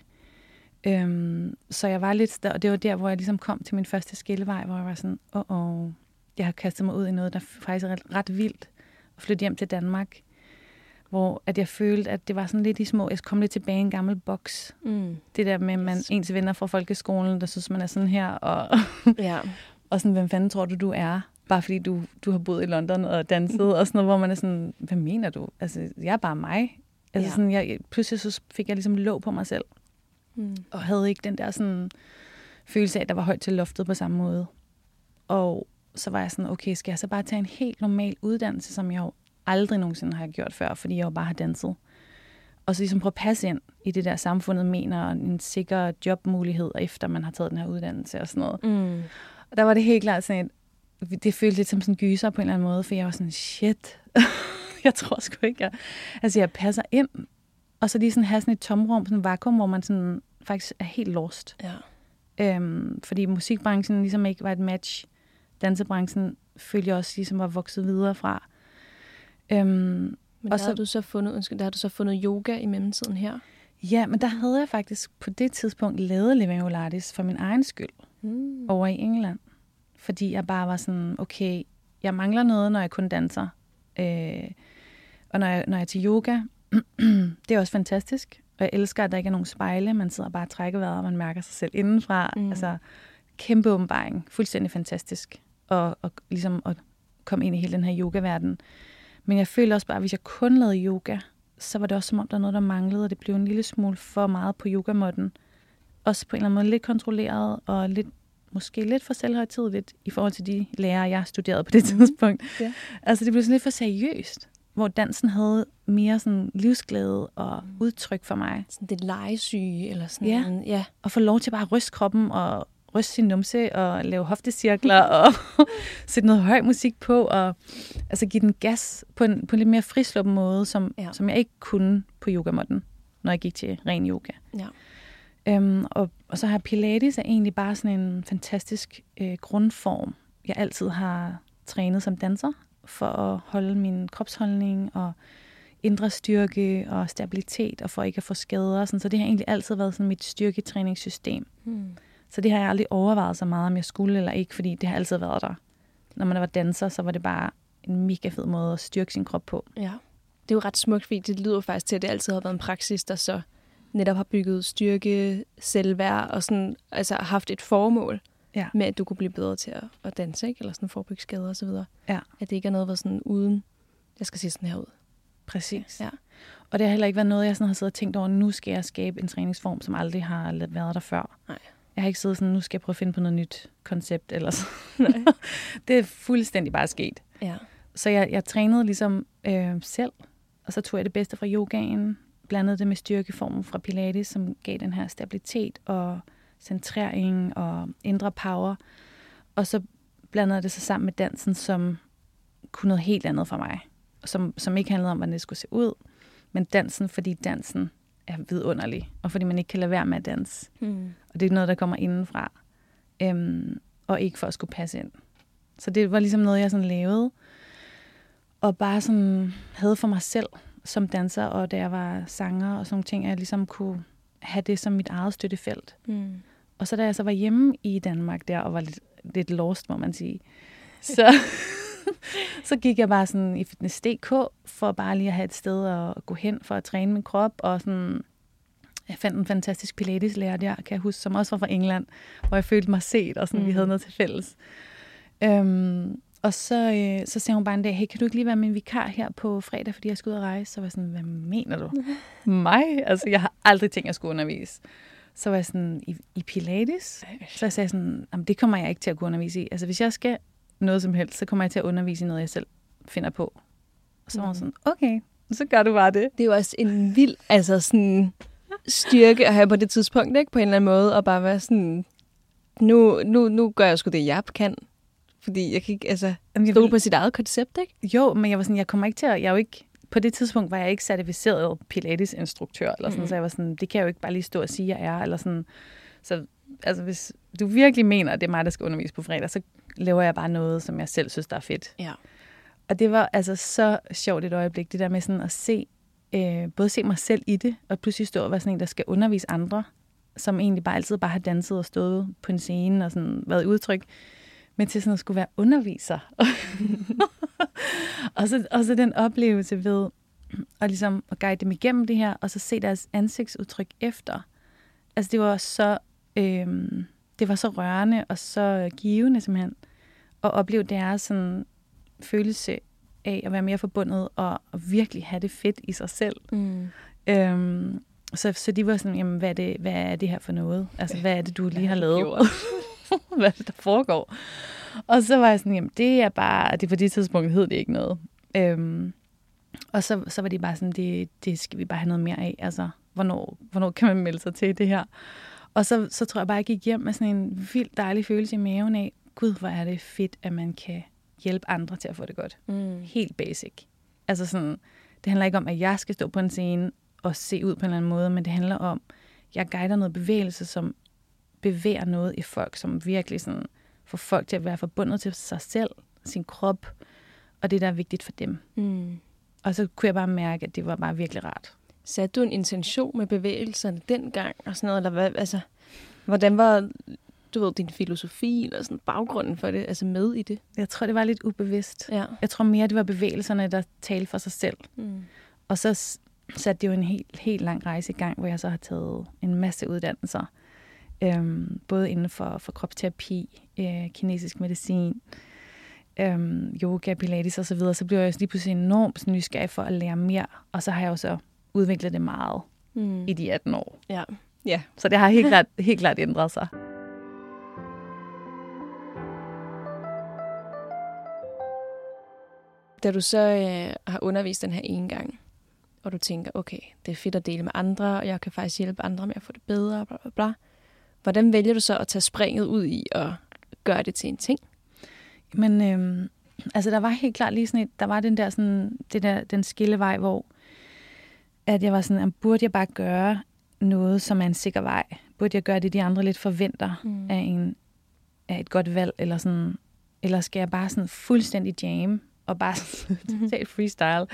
Øhm, så jeg var lidt, og det var der, hvor jeg ligesom kom til min første skillevej, hvor jeg var sådan, åh, oh, oh, jeg har kastet mig ud i noget, der faktisk er ret, ret vildt at flytte hjem til Danmark. Hvor at jeg følte, at det var sådan lidt i små, jeg kom lidt tilbage i en gammel boks. Mm. Det der med, man, ens venner fra folkeskolen, der synes, man er sådan her, og, ja. og sådan, hvem fanden tror du, du er? Bare fordi du, du har boet i London og danset, og sådan noget, hvor man er sådan, hvad mener du? Altså, jeg er bare mig. Altså, ja. sådan, jeg, pludselig så fik jeg ligesom låg på mig selv. Mm. Og havde ikke den der sådan, følelse af, at der var højt til loftet på samme måde. Og så var jeg sådan, okay, skal jeg så bare tage en helt normal uddannelse, som jeg jo aldrig nogensinde har gjort før, fordi jeg jo bare har danset. Og så ligesom prøve at passe ind i det der samfundet mener en sikker jobmulighed, efter man har taget den her uddannelse og sådan noget. Mm. Og der var det helt klart sådan et, det føltes lidt som sådan gyser på en eller anden måde, for jeg var sådan, shit, jeg tror sgu ikke, jeg, altså jeg passer ind. Og så lige sådan have sådan et tomrum, sådan et vakuum, hvor man sådan faktisk er helt lost. Ja. Øhm, fordi musikbranchen ligesom ikke var et match. Dansebranchen følte jeg også ligesom var vokset videre fra. Øhm, men der, og så, har du så fundet, undskyld, der har du så fundet yoga i mellemtiden her? Ja, men der havde jeg faktisk på det tidspunkt lavet Living Olatis for min egen skyld mm. over i England. Fordi jeg bare var sådan, okay, jeg mangler noget, når jeg kun danser. Øh, og når jeg, når jeg er til yoga, det er også fantastisk. Og jeg elsker, at der ikke er nogen spejle. Man sidder bare og trækker vejret, og man mærker sig selv indenfra. Mm. Altså, kæmpe åbenbaring. Fuldstændig fantastisk. Og, og ligesom at komme ind i hele den her yogaverden. Men jeg føler også bare, at hvis jeg kun lavede yoga, så var det også som om, der er noget, der manglede, og det blev en lille smule for meget på yogamåtten. Også på en eller anden måde lidt kontrolleret, og lidt, måske lidt for selvhøjtidligt i forhold til de lærere, jeg studerede på det mhm. tidspunkt. Ja. Altså, det blev sådan lidt for seriøst, hvor dansen havde mere sådan livsglæde og mm. udtryk for mig. Sådan det legesyge, eller sådan ja. ja. Og få lov til bare at ryste kroppen og ryste sin numse og lave hoftecirkler og sætte noget høj musik på og altså give den gas på en, på en lidt mere frisluppen måde, som, ja. som jeg ikke kunne på yogamotten, når jeg gik til ren yoga. Ja. Øhm, og, og så har Pilates er egentlig bare sådan en fantastisk øh, grundform, jeg altid har trænet som danser, for at holde min kropsholdning og indre styrke og stabilitet, og for ikke at få skader. Sådan. Så det har egentlig altid været sådan mit styrketræningssystem. Hmm. Så det har jeg aldrig overvejet så meget, om jeg skulle eller ikke, fordi det har altid været der. Når man var danser, så var det bare en mega fed måde at styrke sin krop på. Ja, det er jo ret smukt, fordi det lyder faktisk til, at det altid har været en praksis, der så netop har bygget styrke, selvværd og sådan, altså haft et formål ja. med, at du kunne blive bedre til at, at danse, ikke? eller sådan forebygge skader osv. Ja. At det ikke er noget, der sådan uden, jeg skal se sådan her ud. Præcis. Ja. Og det har heller ikke været noget, jeg sådan har siddet og tænkt over, nu skal jeg skabe en træningsform, som aldrig har været der før. Nej. Jeg har ikke siddet sådan, nu skal jeg prøve at finde på noget nyt koncept. Eller så. Nej. det er fuldstændig bare sket. Ja. Så jeg, jeg trænede ligesom øh, selv, og så tog jeg det bedste fra yogaen, blandede det med styrkeformen fra Pilates, som gav den her stabilitet og centrering og indre power. Og så blandede det sig sammen med dansen, som kunne noget helt andet for mig. Som, som ikke handlede om, hvordan det skulle se ud, men dansen, fordi dansen er vidunderlig, og fordi man ikke kan lade være med at danse. Mm. Og det er noget, der kommer indenfra, øhm, og ikke for at skulle passe ind. Så det var ligesom noget, jeg sådan lavede, og bare sådan havde for mig selv som danser, og da jeg var sanger og sådan ting, at jeg ligesom kunne have det som mit eget støttefelt. Mm. Og så da jeg så var hjemme i Danmark der, og var lidt, lidt lost, må man sige, så, så gik jeg bare sådan i Fitness.dk for bare lige at have et sted at gå hen for at træne min krop, og sådan, jeg fandt en fantastisk pilateslærer der, kan jeg huske, som også var fra England, hvor jeg følte mig set, og sådan, mm. vi havde noget til fælles. Øhm, og så, øh, så sagde hun bare en dag, hey, kan du ikke lige være min vikar her på fredag, fordi jeg skal ud og rejse? Så var jeg sådan, hvad mener du? Mig? Altså, jeg har aldrig tænkt, at jeg skulle undervise. Så var jeg sådan, i, i Pilates? Så jeg sagde sådan, jamen, det kommer jeg ikke til at kunne undervise i. Altså, hvis jeg skal noget som helst, så kommer jeg til at undervise i noget, jeg selv finder på. Og så var hun mm. sådan, okay, så gør du bare det. Det er jo også en vild altså sådan, styrke at have på det tidspunkt, ikke? på en eller anden måde, og bare være sådan, nu, nu, nu gør jeg sgu det, jeg kan. Fordi jeg kan ikke, altså, Jamen, stole vil... på sit eget koncept, ikke? Jo, men jeg var sådan, jeg kommer ikke til at, jeg er jo ikke, på det tidspunkt var jeg ikke certificeret Pilates-instruktør, eller sådan, mm. så jeg var sådan, det kan jeg jo ikke bare lige stå og sige, jeg er, eller sådan. Så altså, hvis du virkelig mener, at det er mig, der skal undervise på fredag, så laver jeg bare noget, som jeg selv synes, der er fedt. Ja. Og det var altså så sjovt et øjeblik, det der med sådan at se, øh, både se mig selv i det, og pludselig stå og være sådan en, der skal undervise andre, som egentlig bare altid bare har danset og stået på en scene og sådan været udtryk men til sådan at skulle være underviser. og, så, og så den oplevelse ved at, ligesom at guide dem igennem det her, og så se deres ansigtsudtryk efter. Altså det var så, øh, det var så rørende og så givende simpelthen, at opleve deres sådan, følelse af at være mere forbundet og, og virkelig have det fedt i sig selv. Mm. Øhm, så, så de var sådan, jamen, hvad er, det, hvad er det her for noget? Altså, hvad er det, du lige har lavet? hvad det, der foregår? Og så var jeg sådan, jamen det er bare, det på det tidspunkt hed det ikke noget. Øhm, og så, så var de bare sådan, det, det skal vi bare have noget mere af. Altså, hvornår, hvornår kan man melde sig til det her? Og så, så tror jeg bare, jeg gik hjem med sådan en vild dejlig følelse i maven af, gud, hvor er det fedt, at man kan hjælpe andre til at få det godt. Mm. Helt basic. Altså sådan, det handler ikke om, at jeg skal stå på en scene og se ud på en eller anden måde, men det handler om, at jeg guider noget bevægelse, som bevæger noget i folk, som virkelig sådan får folk til at være forbundet til sig selv, sin krop, og det, der er vigtigt for dem. Mm. Og så kunne jeg bare mærke, at det var bare virkelig rart. Satte du en intention med bevægelserne dengang, og sådan noget, eller hvad, altså, hvordan var du ved, din filosofi eller sådan baggrunden for det, altså med i det? Jeg tror, det var lidt ubevidst. Ja. Jeg tror mere, det var bevægelserne, der talte for sig selv. Mm. Og så satte det jo en helt, helt lang rejse i gang, hvor jeg så har taget en masse uddannelser øhm, både inden for, for kropsterapi, øh, kinesisk medicin, øhm, yoga, pilates osv., så, videre, så blev jeg lige pludselig enormt nysgerrig for at lære mere, og så har jeg jo så udviklet det meget mm. i de 18 år. Ja. ja. Så det har helt klart, helt klart ændret sig. Da du så øh, har undervist den her ene gang, og du tænker, okay, det er fedt at dele med andre, og jeg kan faktisk hjælpe andre med at få det bedre, bla bla bla. Hvordan vælger du så at tage springet ud i og gøre det til en ting? Men øhm, altså der var helt klart lige sådan et, der var den der sådan, det der, den skillevej, hvor at jeg var sådan, burde jeg bare gøre noget, som er en sikker vej? Burde jeg gøre det, de andre lidt forventer mm. af, en, af et godt valg? Eller, sådan, eller skal jeg bare sådan fuldstændig jam og bare totalt freestyle,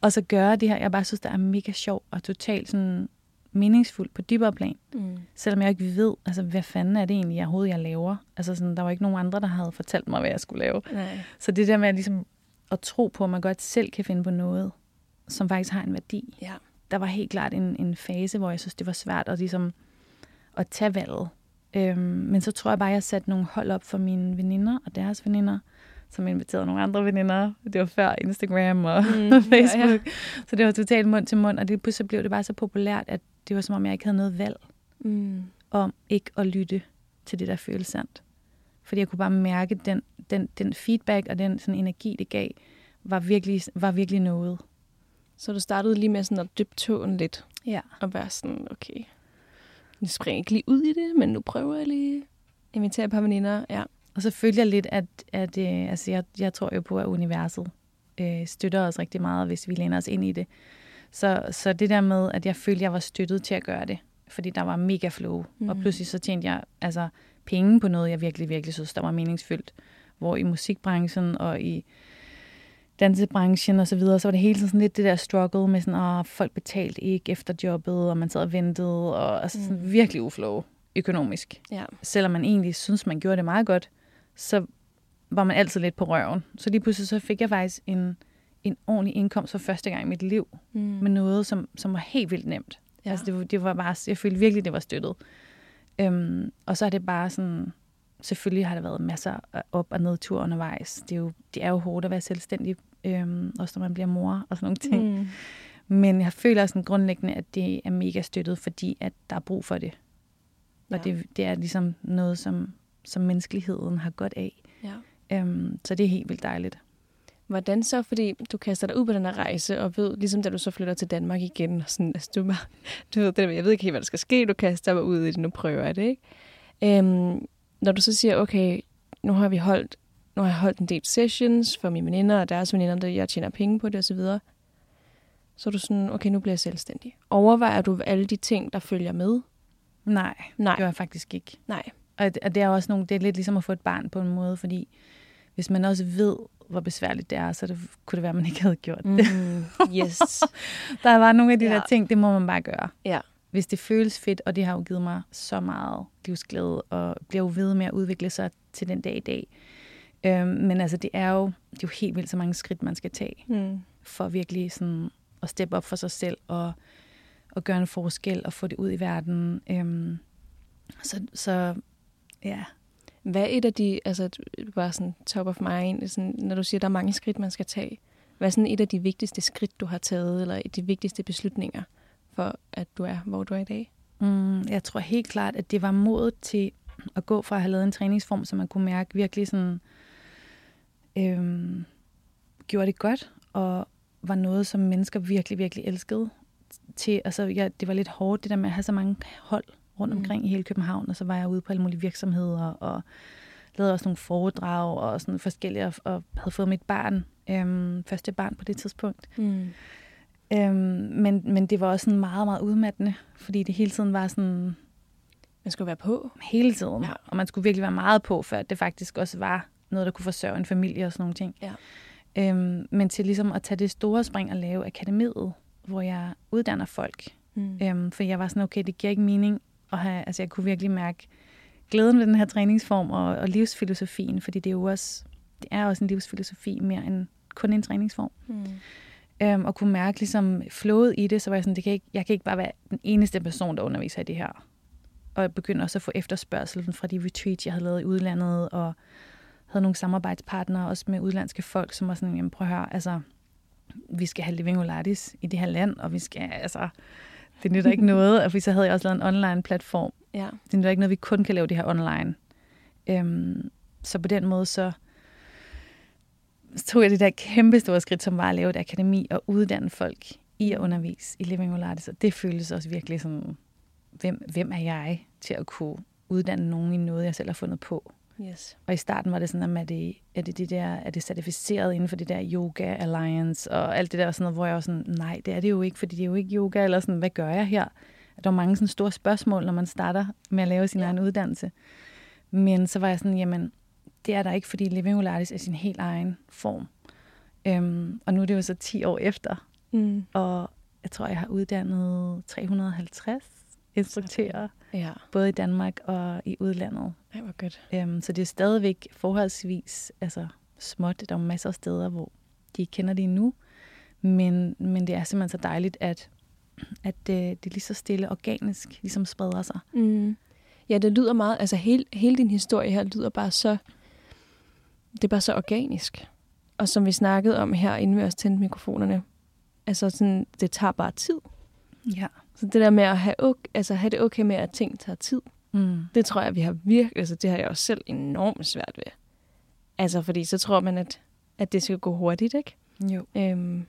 og så gøre det her, jeg bare synes, der er mega sjov og totalt sådan meningsfuldt på dybere plan. Mm. Selvom jeg ikke ved, altså, hvad fanden er det egentlig, jeg overhovedet jeg laver. Altså, sådan, der var ikke nogen andre, der havde fortalt mig, hvad jeg skulle lave. Nej. Så det der med at, ligesom, at tro på, at man godt selv kan finde på noget, som faktisk har en værdi. Ja. Der var helt klart en, en fase, hvor jeg synes, det var svært at, ligesom, at tage valget. Øhm, men så tror jeg bare, jeg satte nogle hold op for mine veninder og deres veninder, som inviterede nogle andre veninder. Det var før Instagram og mm, Facebook. Ja, ja. Så det var totalt mund til mund, og det pludselig blev det bare så populært, at det var som om, jeg ikke havde noget valg mm. om ikke at lytte til det, der føles sandt. Fordi jeg kunne bare mærke, at den, den, den feedback og den sådan energi, det gav, var virkelig, var virkelig noget. Så du startede lige med sådan at dybe tåen lidt? Ja. Og være sådan, okay, Jeg springer ikke lige ud i det, men nu prøver jeg lige at invitere et par veninder. Ja. Og så følger jeg lidt, at, at øh, altså jeg, jeg tror jo på, at universet øh, støtter os rigtig meget, hvis vi læner os ind i det. Så, så det der med, at jeg følte, at jeg var støttet til at gøre det, fordi der var mega flow. Mm. Og pludselig så tjente jeg altså, penge på noget, jeg virkelig, virkelig synes, der var meningsfyldt. Hvor i musikbranchen og i dansebranchen og så videre, så var det hele tiden sådan lidt det der struggle med sådan, at folk betalte ikke efter jobbet, og man sad og ventede, og altså sådan mm. virkelig uflow økonomisk. Ja. Selvom man egentlig synes, man gjorde det meget godt, så var man altid lidt på røven. Så lige pludselig så fik jeg faktisk en, en ordentlig indkomst for første gang i mit liv, mm. med noget, som, som var helt vildt nemt. Ja. Altså det, det var bare, jeg følte virkelig, det var støttet. Øhm, og så er det bare sådan, selvfølgelig har der været masser af op- og nedtur undervejs. Det er jo, det er jo hårdt at være selvstændig, øhm, også når man bliver mor og sådan nogle ting. Mm. Men jeg føler sådan grundlæggende, at det er mega støttet, fordi at der er brug for det. Og ja. det, det er ligesom noget, som, som menneskeligheden har godt af. Ja. Øhm, så det er helt vildt dejligt. Hvordan så, fordi du kaster dig ud på den her rejse, og ved, ligesom da du så flytter til Danmark igen, og sådan, altså, du, du ved, det der, jeg ved ikke helt, hvad der skal ske, du kaster dig ud i det, nu prøver jeg det, ikke? Øhm, når du så siger, okay, nu har vi holdt, nu har jeg holdt en del sessions for mine veninder og deres veninder, der jeg tjener penge på det osv., så, så er du sådan, okay, nu bliver jeg selvstændig. Overvejer du alle de ting, der følger med? Nej, Nej. det gør jeg faktisk ikke. Nej. Og det, og det er også nogle, det er lidt ligesom at få et barn på en måde, fordi hvis man også ved, hvor besværligt det er, så det, kunne det være, at man ikke havde gjort det. Mm, yes. der var nogle af de Ja. der ting, det må man bare gøre. ja. Hvis det føles fedt, og det har jo givet mig så meget livsglæde, og bliver jo ved med at udvikle sig til den dag i dag. Øhm, men altså, det er, jo, det er jo helt vildt så mange skridt, man skal tage, Mm. for virkelig sådan at steppe op for sig selv, og, og gøre en forskel, og få det ud i verden. Øhm, så, så ja, Hvad er et af de, altså bare sådan top of mind, sådan, når du siger, der er mange skridt, man skal tage. Hvad er sådan et af de vigtigste skridt, du har taget, eller de vigtigste beslutninger, for at du er, hvor du er i dag? Mm, jeg tror helt klart, at det var modet til at gå fra at have lavet en træningsform, som man kunne mærke virkelig sådan, øhm, gjorde det godt, og var noget, som mennesker virkelig, virkelig elskede. Til, altså, ja, det var lidt hårdt, det der med at have så mange hold rundt Mm. omkring i hele København, og så var jeg ude på alle mulige virksomheder, og lavede også nogle foredrag, og sådan forskellige, og, og havde fået mit barn, øhm, første barn på det tidspunkt. Mm. Øhm, men, men det var også sådan meget, meget udmattende, fordi det hele tiden var sådan, Man skal jo være på. hele tiden. Ja. Og man skulle virkelig være meget på, for at det faktisk også var noget, der kunne forsørge en familie og sådan nogle ting. Ja. Øhm, men til ligesom at tage det store spring og lave akademiet, hvor jeg uddanner folk. Mm. Øhm, for jeg var sådan, okay, det giver ikke mening at have, altså jeg kunne virkelig mærke glæden ved den her træningsform og, og livsfilosofien, fordi det er jo også, det er også en livsfilosofi mere end kun en træningsform. Mm. Øhm, og kunne mærke ligesom flowet i det, så var jeg sådan, det kan ikke, jeg kan ikke bare være den eneste person, der underviser i det her. Og jeg begyndte også at få efterspørgsel fra de retreats, jeg havde lavet i udlandet, og havde nogle samarbejdspartnere også med udlandske folk, som var sådan, jamen prøv at høre, altså, vi skal have Living Olatis i det her land, og vi skal, altså, det nytter ikke noget, og så havde jeg også lavet en online platform. Ja. Det nytter ikke noget, vi kun kan lave det her online. Øhm, så på den måde, så, så tog jeg det der kæmpe store skridt, som var at lave et akademi og uddanne folk i at undervise i Living Olatis. Og det føltes også virkelig sådan, hvem, hvem er jeg til at kunne uddanne nogen i noget, jeg selv har fundet på. Yes. Og i starten var det sådan, at er det, er det, det der, er det certificeret inden for det der Yoga Alliance og alt det der, sådan noget, hvor jeg var sådan, nej, det er det jo ikke, fordi det er jo ikke yoga, eller sådan, hvad gør jeg her? Der var mange sådan store spørgsmål, når man starter med at lave sin ja. egen uddannelse. Men så var jeg sådan, jamen, det er der ikke, fordi Living Olatis er sin helt egen form. Øhm, og nu er det jo så 10 år efter, Mm. og jeg tror, jeg har uddannet 350 instruktører, Ja. både i Danmark og i udlandet. Ej, hvor godt. Øhm, så det er stadigvæk forholdsvis altså, småt. Der er masser af steder, hvor de ikke kender det endnu. Men, men det er simpelthen så dejligt, at, at det, det lige så stille organisk ligesom spreder sig. Mm. Ja, det lyder meget, altså hele, hele din historie her lyder bare så, det er bare så organisk. Og som vi snakkede om her, inden vi også tændte mikrofonerne, altså sådan, det tager bare tid. Ja. Så det der med at have, okay, altså have det okay med, at ting tager tid, Mm. det tror jeg, vi har virkelig, altså det har jeg også selv enormt svært ved. Altså fordi så tror man, at, at det skal gå hurtigt, ikke? Jo. Øhm,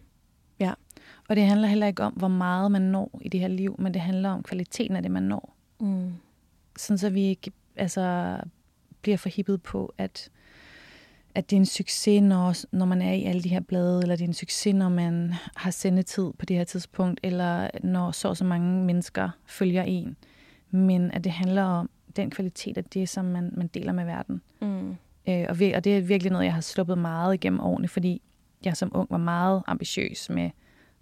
Og det handler heller ikke om, hvor meget man når i det her liv, men det handler om kvaliteten af det, man når. Mm. Sådan så vi ikke altså, bliver forhippet på, at, at det er en succes, når, når man er i alle de her blade, eller det er en succes, når man har sendetid på det her tidspunkt, eller når så så mange mennesker følger en. Men at det handler om den kvalitet af det, som man, man deler med verden. Mm. Øh, og, og det er virkelig noget, jeg har sluppet meget igennem årene, fordi jeg som ung var meget ambitiøs med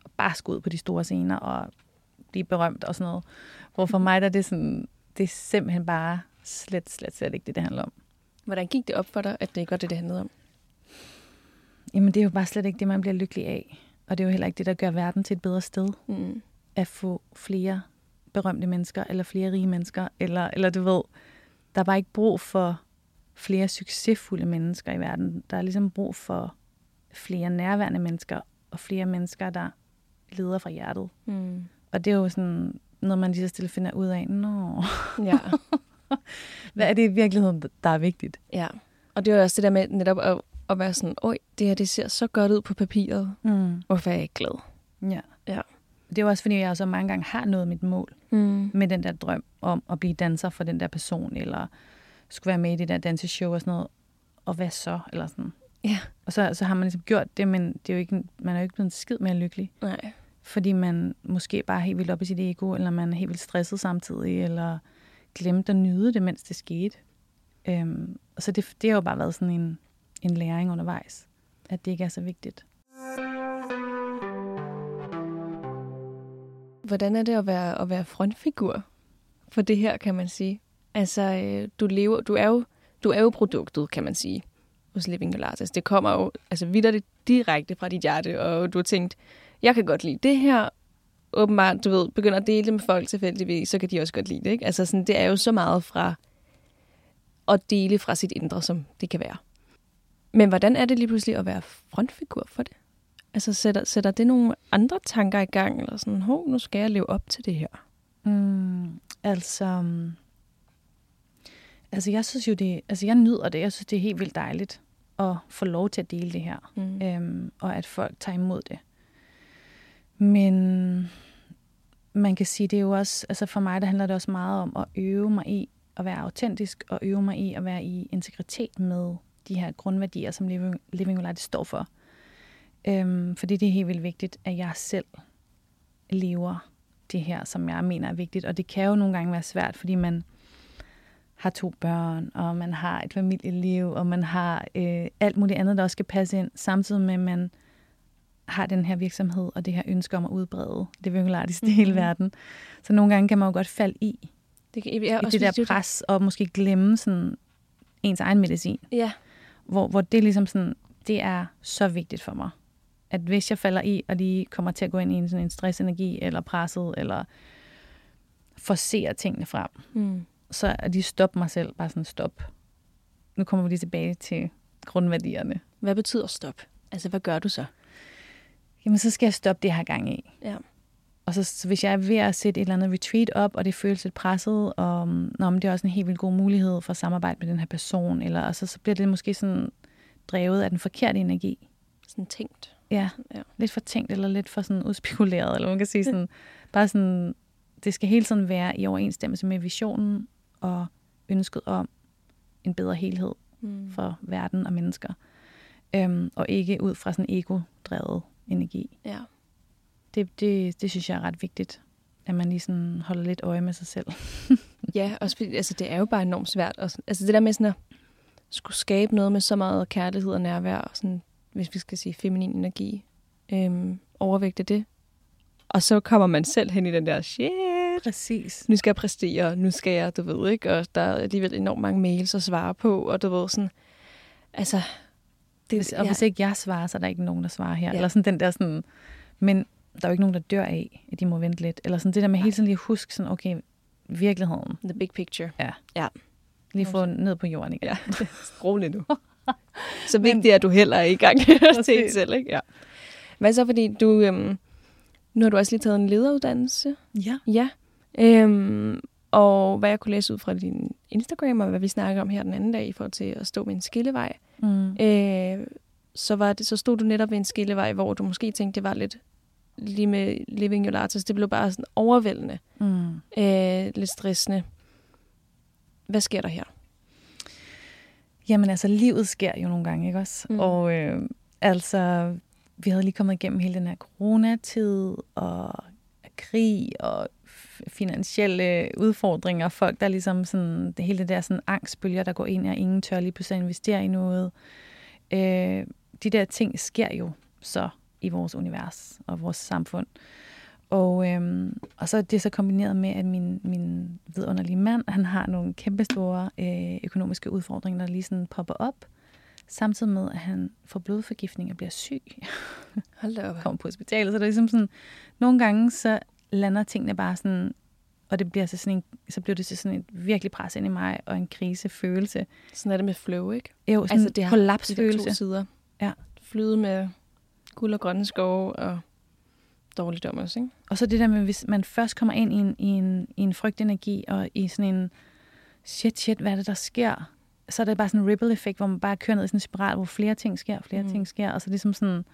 at bare skulle ud på de store scener og blive berømt og sådan noget. Hvor for mig der er det sådan, det er simpelthen bare slet, slet, slet ikke det, det handler om. Hvordan gik det op for dig, at det ikke var det, det handlede om? Jamen, det er jo bare slet ikke det, man bliver lykkelig af. Og det er jo heller ikke det, der gør verden til et bedre sted. Mm. At få flere berømte mennesker, eller flere rige mennesker, eller, eller du ved, der er bare ikke brug for flere succesfulde mennesker i verden. Der er ligesom brug for flere nærværende mennesker, og flere mennesker, der leder fra hjertet. Mm. Og det er jo sådan noget, man lige så stille finder ud af. Nå. Ja. Hvad er det i virkeligheden, der er vigtigt? Ja, og det er jo også det der med netop at, at være sådan, oj, det her det ser så godt ud på papiret. Mm. Hvorfor er jeg ikke glad? Ja. ja. Det er også, fordi jeg så mange gange har nået mit mål mm. med den der drøm om at blive danser for den der person, eller skulle være med i det der danseshow og sådan noget. Og hvad så? Eller sådan. Ja. Og så, så har man ligesom gjort det, men det er jo ikke, man er jo ikke blevet skid mere lykkelig. Nej. Fordi man måske bare er helt vildt op i sit ego, eller man er helt vildt stresset samtidig, eller glemte at nyde det, mens det skete. Øhm, og så det, det har jo bare været sådan en, en læring undervejs, at det ikke er så vigtigt. Hvordan er det at være, at være frontfigur for det her, kan man sige? Altså, øh, du, lever, du, er jo, du er jo produktet, kan man sige, hos Living Galatas. Det kommer jo altså videre direkte fra dit hjerte, og du har tænkt, jeg kan godt lide det her, åbenbart, du ved, begynder at dele det med folk tilfældigvis, så kan de også godt lide det. Ikke? Altså sådan, det er jo så meget fra at dele fra sit indre, som det kan være. Men hvordan er det lige pludselig at være frontfigur for det? Altså sætter, sætter det nogle andre tanker i gang, eller sådan, hov, nu skal jeg leve op til det her? Mm, altså, altså jeg synes jo det, altså jeg nyder det, jeg synes det er helt vildt dejligt at få lov til at dele det her, mm. øhm, og at folk tager imod det. Men man kan sige, det er jo også, altså for mig, der handler det også meget om at øve mig i at være autentisk, og øve mig i at være i integritet med de her grundværdier, som Living, Living Light står for. Øhm, fordi det er helt vildt vigtigt, at jeg selv lever det her, som jeg mener er vigtigt. Og det kan jo nogle gange være svært, fordi man har to børn, og man har et familieliv, og man har øh, alt muligt andet, der også skal passe ind, samtidig med, at man har den her virksomhed og det her ønske om at udbrede det vingulartis mm-hmm. i hele mhm. verden. Så nogle gange kan man jo godt falde i, det, kan, ja, i det der pres, og måske glemme sådan ens egen medicin. Ja. Hvor, hvor det ligesom sådan, det er så vigtigt for mig. At hvis jeg falder i, og lige kommer til at gå ind i en, sådan en stressenergi, eller presset, eller forser tingene frem, mm. så er de stoppe mig selv. Bare sådan, stop. Nu kommer vi lige tilbage til grundværdierne. Hvad betyder stop? Altså, hvad gør du så? jamen så skal jeg stoppe det her gang i. Ja. Og så, så hvis jeg er ved at sætte et eller andet retreat op, og det føles lidt presset, og nå, men det er også en helt vildt god mulighed for at samarbejde med den her person, eller og så, så bliver det måske sådan drevet af den forkerte energi. Sådan tænkt. Ja, ja, lidt for tænkt, eller lidt for sådan udspekuleret, eller man kan sige sådan, bare sådan, det skal hele tiden være i overensstemmelse med visionen og ønsket om en bedre helhed mm. for verden og mennesker. Øhm, og ikke ud fra sådan ego-drevet energi. Ja. Det, det, det synes jeg er ret vigtigt, at man lige sådan holder lidt øje med sig selv. ja, også fordi, altså, det er jo bare enormt svært. Og, altså det der med sådan at skulle skabe noget med så meget kærlighed og nærvær, og sådan, hvis vi skal sige feminin energi, øhm, overvægte det. Og så kommer man selv hen i den der, shit, Præcis. nu skal jeg præstere, nu skal jeg, du ved ikke, og der er alligevel enormt mange mails at svare på, og du ved sådan, altså, det, hvis, og ja. hvis ikke jeg svarer, så er der ikke nogen, der svarer her. Ja. Eller sådan den der sådan, men der er jo ikke nogen, der dør af, at de må vente lidt. Eller sådan det der med hele tiden lige at huske sådan, okay, virkeligheden. The big picture. Ja. ja. Lige få ned på jorden igen. Ja, roligt nu. så vigtigt er, at du heller er i gang til selv, ikke? Ja. Hvad så, fordi du, øhm, nu har du også lige taget en lederuddannelse. Ja. Ja. Øhm, og hvad jeg kunne læse ud fra din Instagram, og hvad vi snakker om her den anden dag, i forhold til at stå med en skillevej, mm. øh, så, var det, så stod du netop ved en skillevej, hvor du måske tænkte, det var lidt, lige med Living Your Artist, det blev bare sådan overvældende. Mm. Øh, lidt stressende. Hvad sker der her? Jamen altså, livet sker jo nogle gange, ikke også? Mm. Og øh, altså, vi havde lige kommet igennem hele den her coronatid, og krig, og finansielle udfordringer, folk der ligesom sådan, det hele det der sådan angstbølger, der går ind, og ingen tør lige pludselig investere i noget. Øh, de der ting sker jo så i vores univers og vores samfund. Og, øhm, og så er det så kombineret med, at min, min vidunderlige mand, han har nogle kæmpe store øh, økonomiske udfordringer, der lige sådan popper op. Samtidig med, at han får blodforgiftning og bliver syg. Hold da op. Kommer på hospitalet. Så det er ligesom sådan, nogle gange så lander tingene bare sådan, og det bliver så, sådan en, så bliver det så sådan et virkelig pres ind i mig, og en krisefølelse. Sådan er det med flow, ikke? Jo, sådan altså, det har kollapsfølelse. De to sider. Ja. Flyde med guld og grønne skove, og dårligdom også, ikke? Og så det der med, hvis man først kommer ind i en, i en, i en frygtenergi, og i sådan en, shit, shit, hvad er det, der sker? Så er det bare sådan en ripple-effekt, hvor man bare kører ned i sådan en spiral, hvor flere ting sker, flere mm. ting sker, og så ligesom sådan,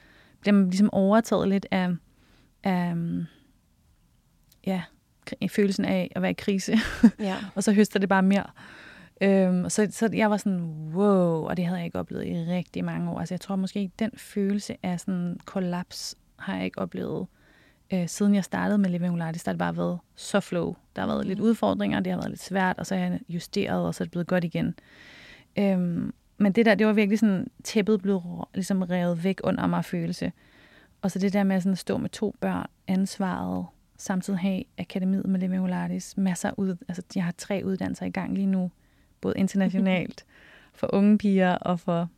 bliver man ligesom overtaget lidt af, af ja, følelsen af at være i krise. Ja. og så høster det bare mere. Øhm, så, så jeg var sådan, wow, og det havde jeg ikke oplevet i rigtig mange år. Altså jeg tror måske, den følelse af sådan kollaps har jeg ikke oplevet øh, siden jeg startede med Living Light, det har bare været så flow. Der har været mm. lidt udfordringer, det har været lidt svært, og så har jeg justeret, og så er det blevet godt igen. Øhm, men det der, det var virkelig sådan, tæppet blev ligesom revet væk under mig følelse. Og så det der med sådan at stå med to børn, ansvaret, samtidig have akademiet med Living Olatis, masser ud, altså jeg har tre uddannelser i gang lige nu, både internationalt, for unge piger og for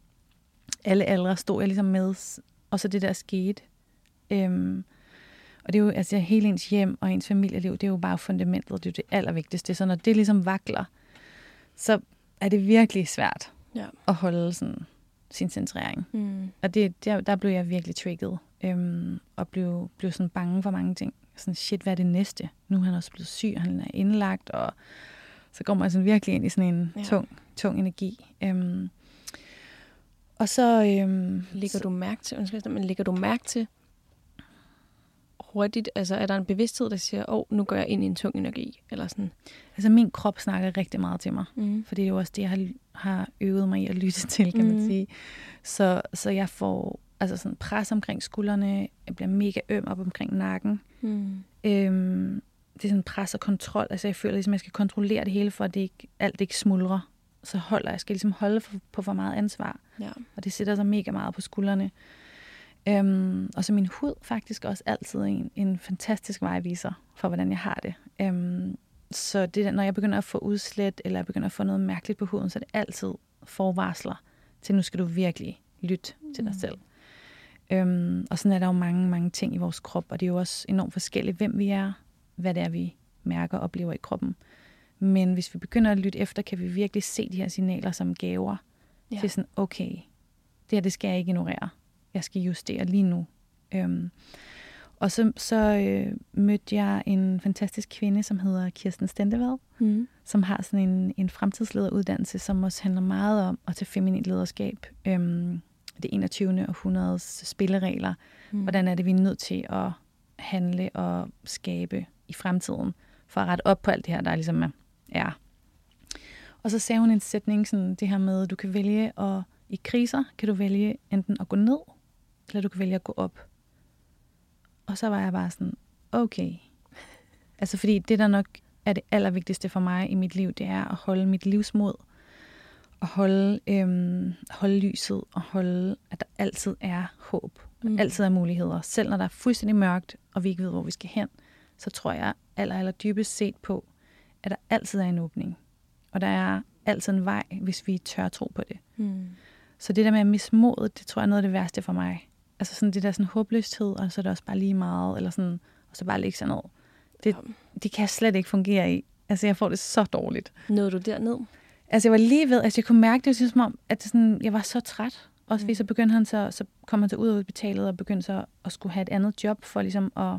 alle aldre, stod jeg ligesom med, og så det der skete. Øhm, og det er jo, altså hele ens hjem og ens familieliv, det er jo bare fundamentet, det er jo det allervigtigste. Så når det ligesom vakler, så er det virkelig svært ja. at holde sådan sin centrering. Mm. Og det, der, der blev jeg virkelig trigget, øhm, og blev, blev sådan bange for mange ting. Sådan, shit, hvad er det næste? Nu er han også blevet syg, og han er indlagt, og så går man sådan virkelig ind i sådan en ja. tung, tung energi. Øhm, og så... Øhm, ligger du mærke til, undskyld, men ligger du mærke til, hurtigt? Altså er der en bevidsthed, der siger, åh, oh, nu går jeg ind i en tung energi? Eller sådan? Altså min krop snakker rigtig meget til mig. Mm. For det er jo også det, jeg har, har øvet mig i at lytte til, kan mm. man sige. Så, så jeg får altså sådan pres omkring skuldrene, jeg bliver mega øm op omkring nakken. Mm. Øhm, det er sådan pres og kontrol. Altså jeg føler ligesom, at jeg skal kontrollere det hele, for at det ikke, alt ikke smuldrer. Så holder jeg skal ligesom holde for, på for meget ansvar. Ja. Og det sætter sig mega meget på skuldrene. Øhm, og så min hud faktisk også altid en, en fantastisk vejviser for, hvordan jeg har det. Øhm, så det, når jeg begynder at få udslæt, eller jeg begynder at få noget mærkeligt på huden, så er det altid forvarsler til, nu skal du virkelig lytte mm. til dig mm. selv. Øhm, og sådan er der jo mange, mange ting i vores krop, og det er jo også enormt forskelligt, hvem vi er, hvad det er, vi mærker og oplever i kroppen. Men hvis vi begynder at lytte efter, kan vi virkelig se de her signaler som gaver. Ja. Til sådan, okay, det her, det skal jeg ikke ignorere jeg skal justere lige nu. Øhm, og så, så øh, mødte jeg en fantastisk kvinde, som hedder Kirsten Stendevad, mm. som har sådan en, en fremtidslederuddannelse, som også handler meget om at tage feminin lederskab. Øhm, det 21. århundredes spilleregler. Mm. Hvordan er det, vi er nødt til at handle og skabe i fremtiden, for at rette op på alt det her, der ligesom er. Og så sagde hun en sætning, sådan det her med, du kan vælge at, i kriser, kan du vælge enten at gå ned, eller du kan vælge at gå op. Og så var jeg bare sådan, okay. Altså fordi det, der nok er det allervigtigste for mig i mit liv, det er at holde mit livsmod, og holde, øhm, holde lyset, og holde, at der altid er håb, mm. altid er muligheder. Selv når der er fuldstændig mørkt, og vi ikke ved, hvor vi skal hen, så tror jeg aller, aller dybest set på, at der altid er en åbning. Og der er altid en vej, hvis vi tør tro på det. Mm. Så det der med at miste modet, det tror jeg er noget af det værste for mig. Altså sådan det der sådan håbløshed, og så er det også bare lige meget, eller sådan, og så bare ligge sådan noget. Det, det kan jeg slet ikke fungere i. Altså jeg får det så dårligt. Nåede du derned? Altså jeg var lige ved, altså jeg kunne mærke det, som om, at sådan, jeg var så træt. Også fordi mm. så begyndte han så, så kom han så ud af hospitalet og begyndte så at skulle have et andet job for ligesom at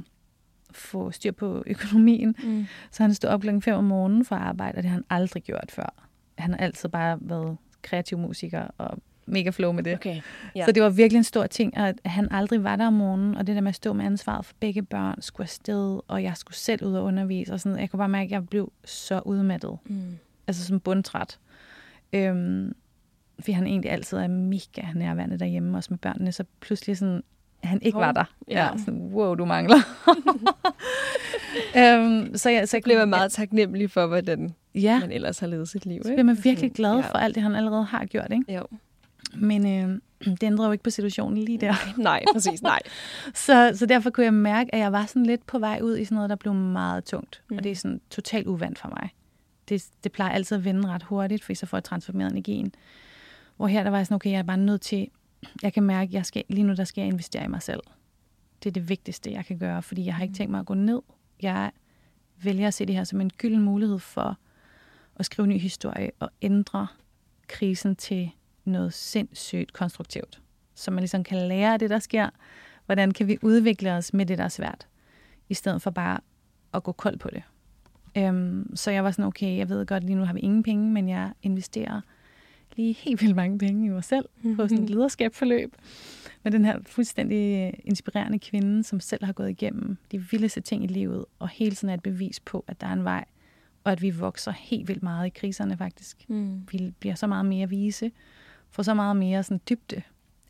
få styr på økonomien. Mm. Så han stod op klokken 5 om morgenen for at arbejde, og det har han aldrig gjort før. Han har altid bare været kreativ musiker og mega flow med det. Okay. Ja. Så det var virkelig en stor ting, at han aldrig var der om morgenen, og det der med at stå med ansvaret for begge børn, skulle afsted, og jeg skulle selv ud og undervise, og sådan, jeg kunne bare mærke, at jeg blev så udmattet. Mm. Altså som bundtræt. Øhm, fordi han egentlig altid er mega nærværende derhjemme, også med børnene, så pludselig sådan, han ikke oh, var der. Ja. ja sådan, wow, du mangler. øhm, så jeg, så jeg blev meget taknemmelig for, hvordan ja. man ellers har levet sit liv. Så bliver man virkelig glad ja. for alt det, han allerede har gjort. Ikke? Jo. Men øh, det ændrer jo ikke på situationen lige der. nej, præcis, nej. så, så derfor kunne jeg mærke, at jeg var sådan lidt på vej ud i sådan noget, der blev meget tungt. Mm. Og det er sådan totalt uvandt for mig. Det, det plejer altid at vende ret hurtigt, for så får jeg transformeret energien. Hvor her der var jeg sådan, okay, jeg er bare nødt til, jeg kan mærke, at jeg skal, lige nu der skal jeg investere i mig selv. Det er det vigtigste, jeg kan gøre, fordi jeg har ikke mm. tænkt mig at gå ned. Jeg vælger at se det her som en gylden mulighed for at skrive en ny historie og ændre krisen til noget sindssygt konstruktivt. Så man ligesom kan lære af det, der sker. Hvordan kan vi udvikle os med det, der er svært, i stedet for bare at gå kold på det. Øhm, så jeg var sådan, okay, jeg ved godt, lige nu har vi ingen penge, men jeg investerer lige helt vildt mange penge i mig selv mm-hmm. på sådan et lederskabsforløb med den her fuldstændig inspirerende kvinde, som selv har gået igennem de vildeste ting i livet, og hele tiden er et bevis på, at der er en vej, og at vi vokser helt vildt meget i kriserne faktisk. Mm. Vi bliver så meget mere vise, får så meget mere sådan dybde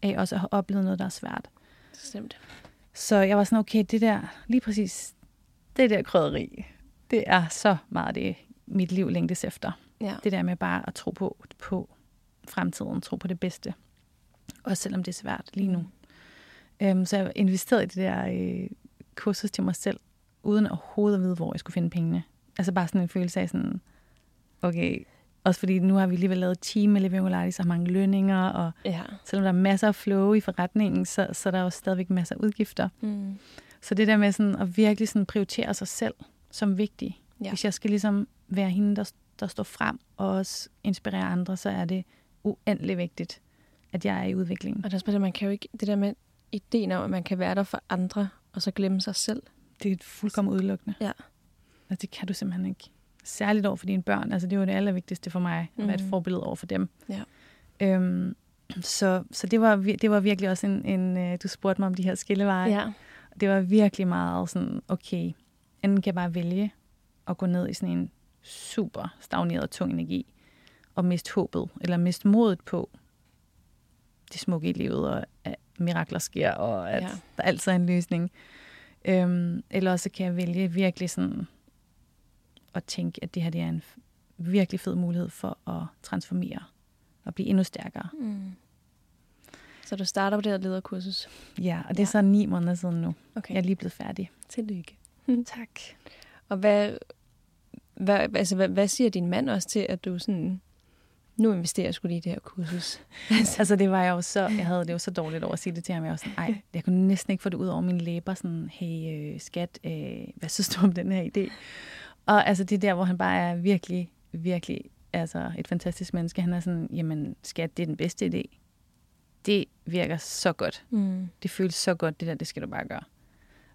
af også at have oplevet noget, der er svært. Stemt. Så jeg var sådan, okay, det der, lige præcis, det der krydderi, det er så meget det, mit liv længtes efter. Ja. Det der med bare at tro på, på fremtiden, tro på det bedste. Også selvom det er svært lige nu. Mm. Um, så jeg investerede i det der øh, kursus til mig selv, uden overhovedet at vide, hvor jeg skulle finde pengene. Altså bare sådan en følelse af sådan, okay, også fordi nu har vi alligevel lavet team med Living Lights, så mange lønninger, og ja. selvom der er masser af flow i forretningen, så, så der er jo stadigvæk masser af udgifter. Mm. Så det der med sådan at virkelig sådan prioritere sig selv som vigtig. Ja. Hvis jeg skal ligesom være hende, der, der står frem og også inspirere andre, så er det uendelig vigtigt, at jeg er i udvikling. Og det er man kan jo ikke, det der med ideen om, at man kan være der for andre, og så glemme sig selv. Det er fuldkommen udelukkende. Ja. Altså, det kan du simpelthen ikke. Særligt over for dine børn. Altså, det er jo det allervigtigste for mig, at være et mhm. forbillede over for dem. Ja. Øhm, så så det, var, det var virkelig også en, en... Øh, du spurgte mig om de her skilleveje. Ja. Det var virkelig meget sådan, okay, enten kan jeg bare vælge at gå ned i sådan en super stagneret tung energi, og miste håbet, eller miste modet på det smukke i livet, og at mirakler sker, og at ja. der altid er en løsning. Øhm, eller også kan jeg vælge virkelig sådan at tænke, at det her det er en virkelig fed mulighed for at transformere og blive endnu stærkere. Mm. Så du starter på det her lederkursus? Ja, og det er ja. så ni måneder siden nu. Okay. Jeg er lige blevet færdig. Tillykke. tak. Og hvad, hvad, altså, hvad, hvad siger din mand også til, at du sådan nu investerer jeg skulle lige i det her kursus. altså det var jeg jo så, jeg havde det jo så dårligt over at sige det til ham. Jeg var sådan, ej, jeg kunne næsten ikke få det ud over mine læber, sådan, hey øh, skat, øh, hvad synes du om den her idé? Og altså det er der, hvor han bare er virkelig, virkelig altså et fantastisk menneske. Han er sådan, jamen skat, det er den bedste idé. Det virker så godt. Mm. Det føles så godt, det der, det skal du bare gøre.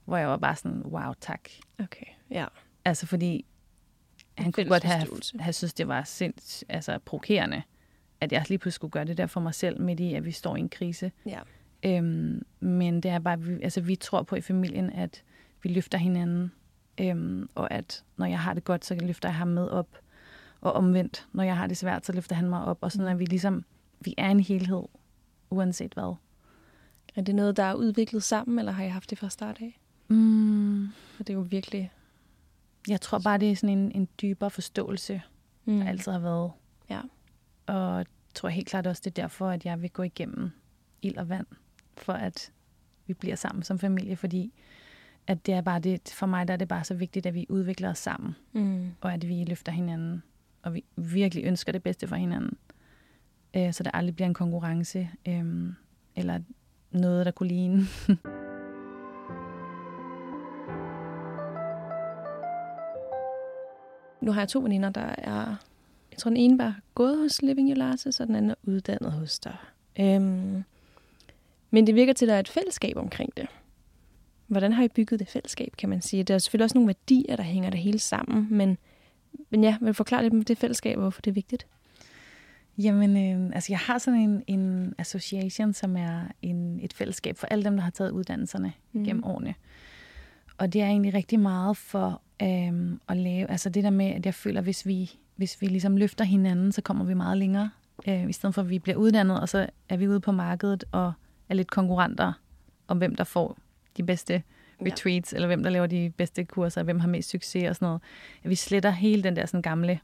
Hvor jeg var bare sådan, wow, tak. Okay, ja. Altså fordi han kunne godt have, have synes, det var sinds, altså provokerende, at jeg lige pludselig skulle gøre det der for mig selv, midt i, at vi står i en krise. Ja. Øhm, men det er bare, altså vi tror på i familien, at vi løfter hinanden, øhm, og at når jeg har det godt, så løfter jeg ham med op, og omvendt, når jeg har det svært, så løfter han mig op, og sådan at vi ligesom, vi er en helhed, uanset hvad. Er det noget, der er udviklet sammen, eller har I haft det fra start af? Mm. For det er jo virkelig jeg tror bare, det er sådan en, en dybere forståelse, mm. der altid har været. Ja. Og jeg tror helt klart også, det er derfor, at jeg vil gå igennem ild og vand, for at vi bliver sammen som familie, fordi at det er bare det, for mig der er det bare så vigtigt, at vi udvikler os sammen, mm. og at vi løfter hinanden, og vi virkelig ønsker det bedste for hinanden. Øh, så det aldrig bliver en konkurrence, øh, eller noget, der kunne ligne. nu har jeg to veninder, der er, jeg tror den ene var gået hos Living Your Larses, og den anden er uddannet hos dig. Øhm, men det virker til, at der er et fællesskab omkring det. Hvordan har I bygget det fællesskab, kan man sige? Der er selvfølgelig også nogle værdier, der hænger det hele sammen, men, men ja, vil du forklare lidt om det fællesskab, og hvorfor det er vigtigt? Jamen, øh, altså jeg har sådan en, en association, som er en, et fællesskab for alle dem, der har taget uddannelserne mm. gennem årene. Og det er egentlig rigtig meget for øh, at lave, altså det der med, at jeg føler, hvis vi, hvis vi ligesom løfter hinanden, så kommer vi meget længere. Øh, I stedet for, at vi bliver uddannet, og så er vi ude på markedet og er lidt konkurrenter om, hvem der får de bedste retreats, ja. eller hvem der laver de bedste kurser, hvem har mest succes og sådan noget. At vi sletter hele den der sådan gamle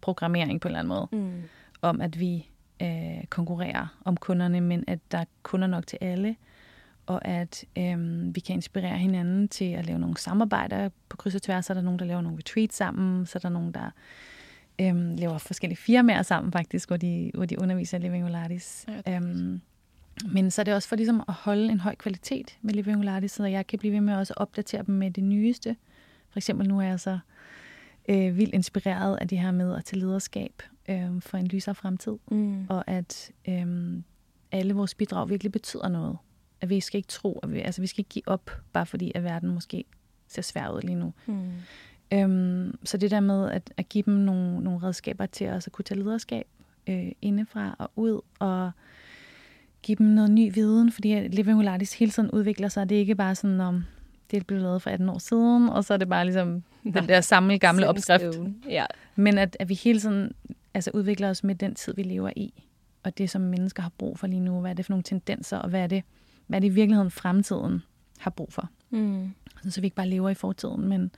programmering på en eller anden måde. Mm om, at vi øh, konkurrerer om kunderne, men at der er kunder nok til alle, og at øh, vi kan inspirere hinanden til at lave nogle samarbejder på kryds og tværs. Så er der nogen, der laver nogle retreats sammen, så er der nogen, der øh, laver forskellige firmaer sammen faktisk, hvor de, hvor de underviser Living Olatis. Ja, øhm, men så er det også for ligesom at holde en høj kvalitet med Living Olatis, så jeg kan blive ved med også at opdatere dem med det nyeste. For eksempel nu er jeg så øh, vildt inspireret af det her med at tage lederskab øh, for en lysere fremtid, mm. og at øh, alle vores bidrag virkelig betyder noget. At vi skal ikke tro, at vi, altså vi skal ikke give op, bare fordi at verden måske ser svær ud lige nu. Mm. Øhm, så det der med at, at give dem nogle, nogle redskaber til at kunne tage lederskab øh, indefra og ud, og give dem noget ny viden, fordi Living Holatis hele tiden udvikler sig. Det er ikke bare sådan, om det blev lavet for 18 år siden, og så er det bare ligesom den der samme gamle opskrift. Ja. Men at, at vi hele tiden altså udvikler os med den tid, vi lever i, og det, som mennesker har brug for lige nu. Hvad er det for nogle tendenser, og hvad er det, hvad er det i virkeligheden fremtiden har brug for? Mm. Så vi ikke bare lever i fortiden, men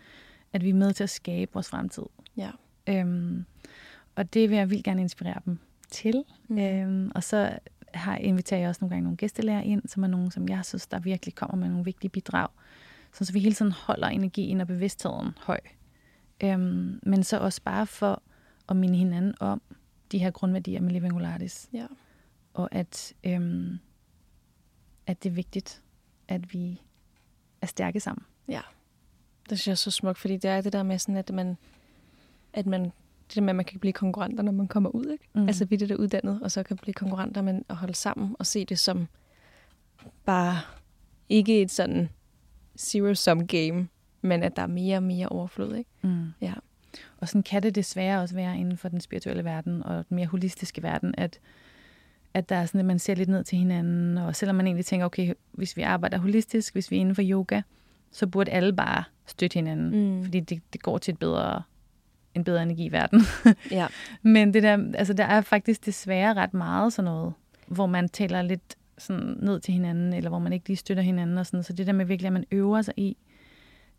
at vi er med til at skabe vores fremtid. Ja. Øhm, og det vil jeg vildt gerne inspirere dem til. Mm. Øhm, og så har inviterer jeg også nogle gange nogle gæstelærer ind, som er nogen, som jeg synes, der virkelig kommer med nogle vigtige bidrag. Så, så vi hele tiden holder energien og bevidstheden høj. Øhm, men så også bare for at minde hinanden om de her grundværdier med Living Olatis. Ja. Og at, øhm, at det er vigtigt, at vi er stærke sammen. Ja, det synes jeg er så smukt, fordi det er det der med sådan, at man, at man det med, at man kan blive konkurrenter, når man kommer ud. Ikke? Mm. Altså vi det der uddannet, og så kan blive konkurrenter, men at holde sammen og se det som bare ikke et sådan zero-sum game, men at der er mere og mere overflod. Ikke? Mm. Ja. Og sådan kan det desværre også være inden for den spirituelle verden og den mere holistiske verden, at, at der er sådan, at man ser lidt ned til hinanden, og selvom man egentlig tænker, okay, hvis vi arbejder holistisk, hvis vi er inden for yoga, så burde alle bare støtte hinanden, mm. fordi det, det går til et bedre, en bedre energi i verden. ja. Men det der, altså, der er faktisk desværre ret meget sådan noget, hvor man taler lidt sådan ned til hinanden, eller hvor man ikke lige støtter hinanden. Og sådan. Så det der med virkelig, at man øver sig i,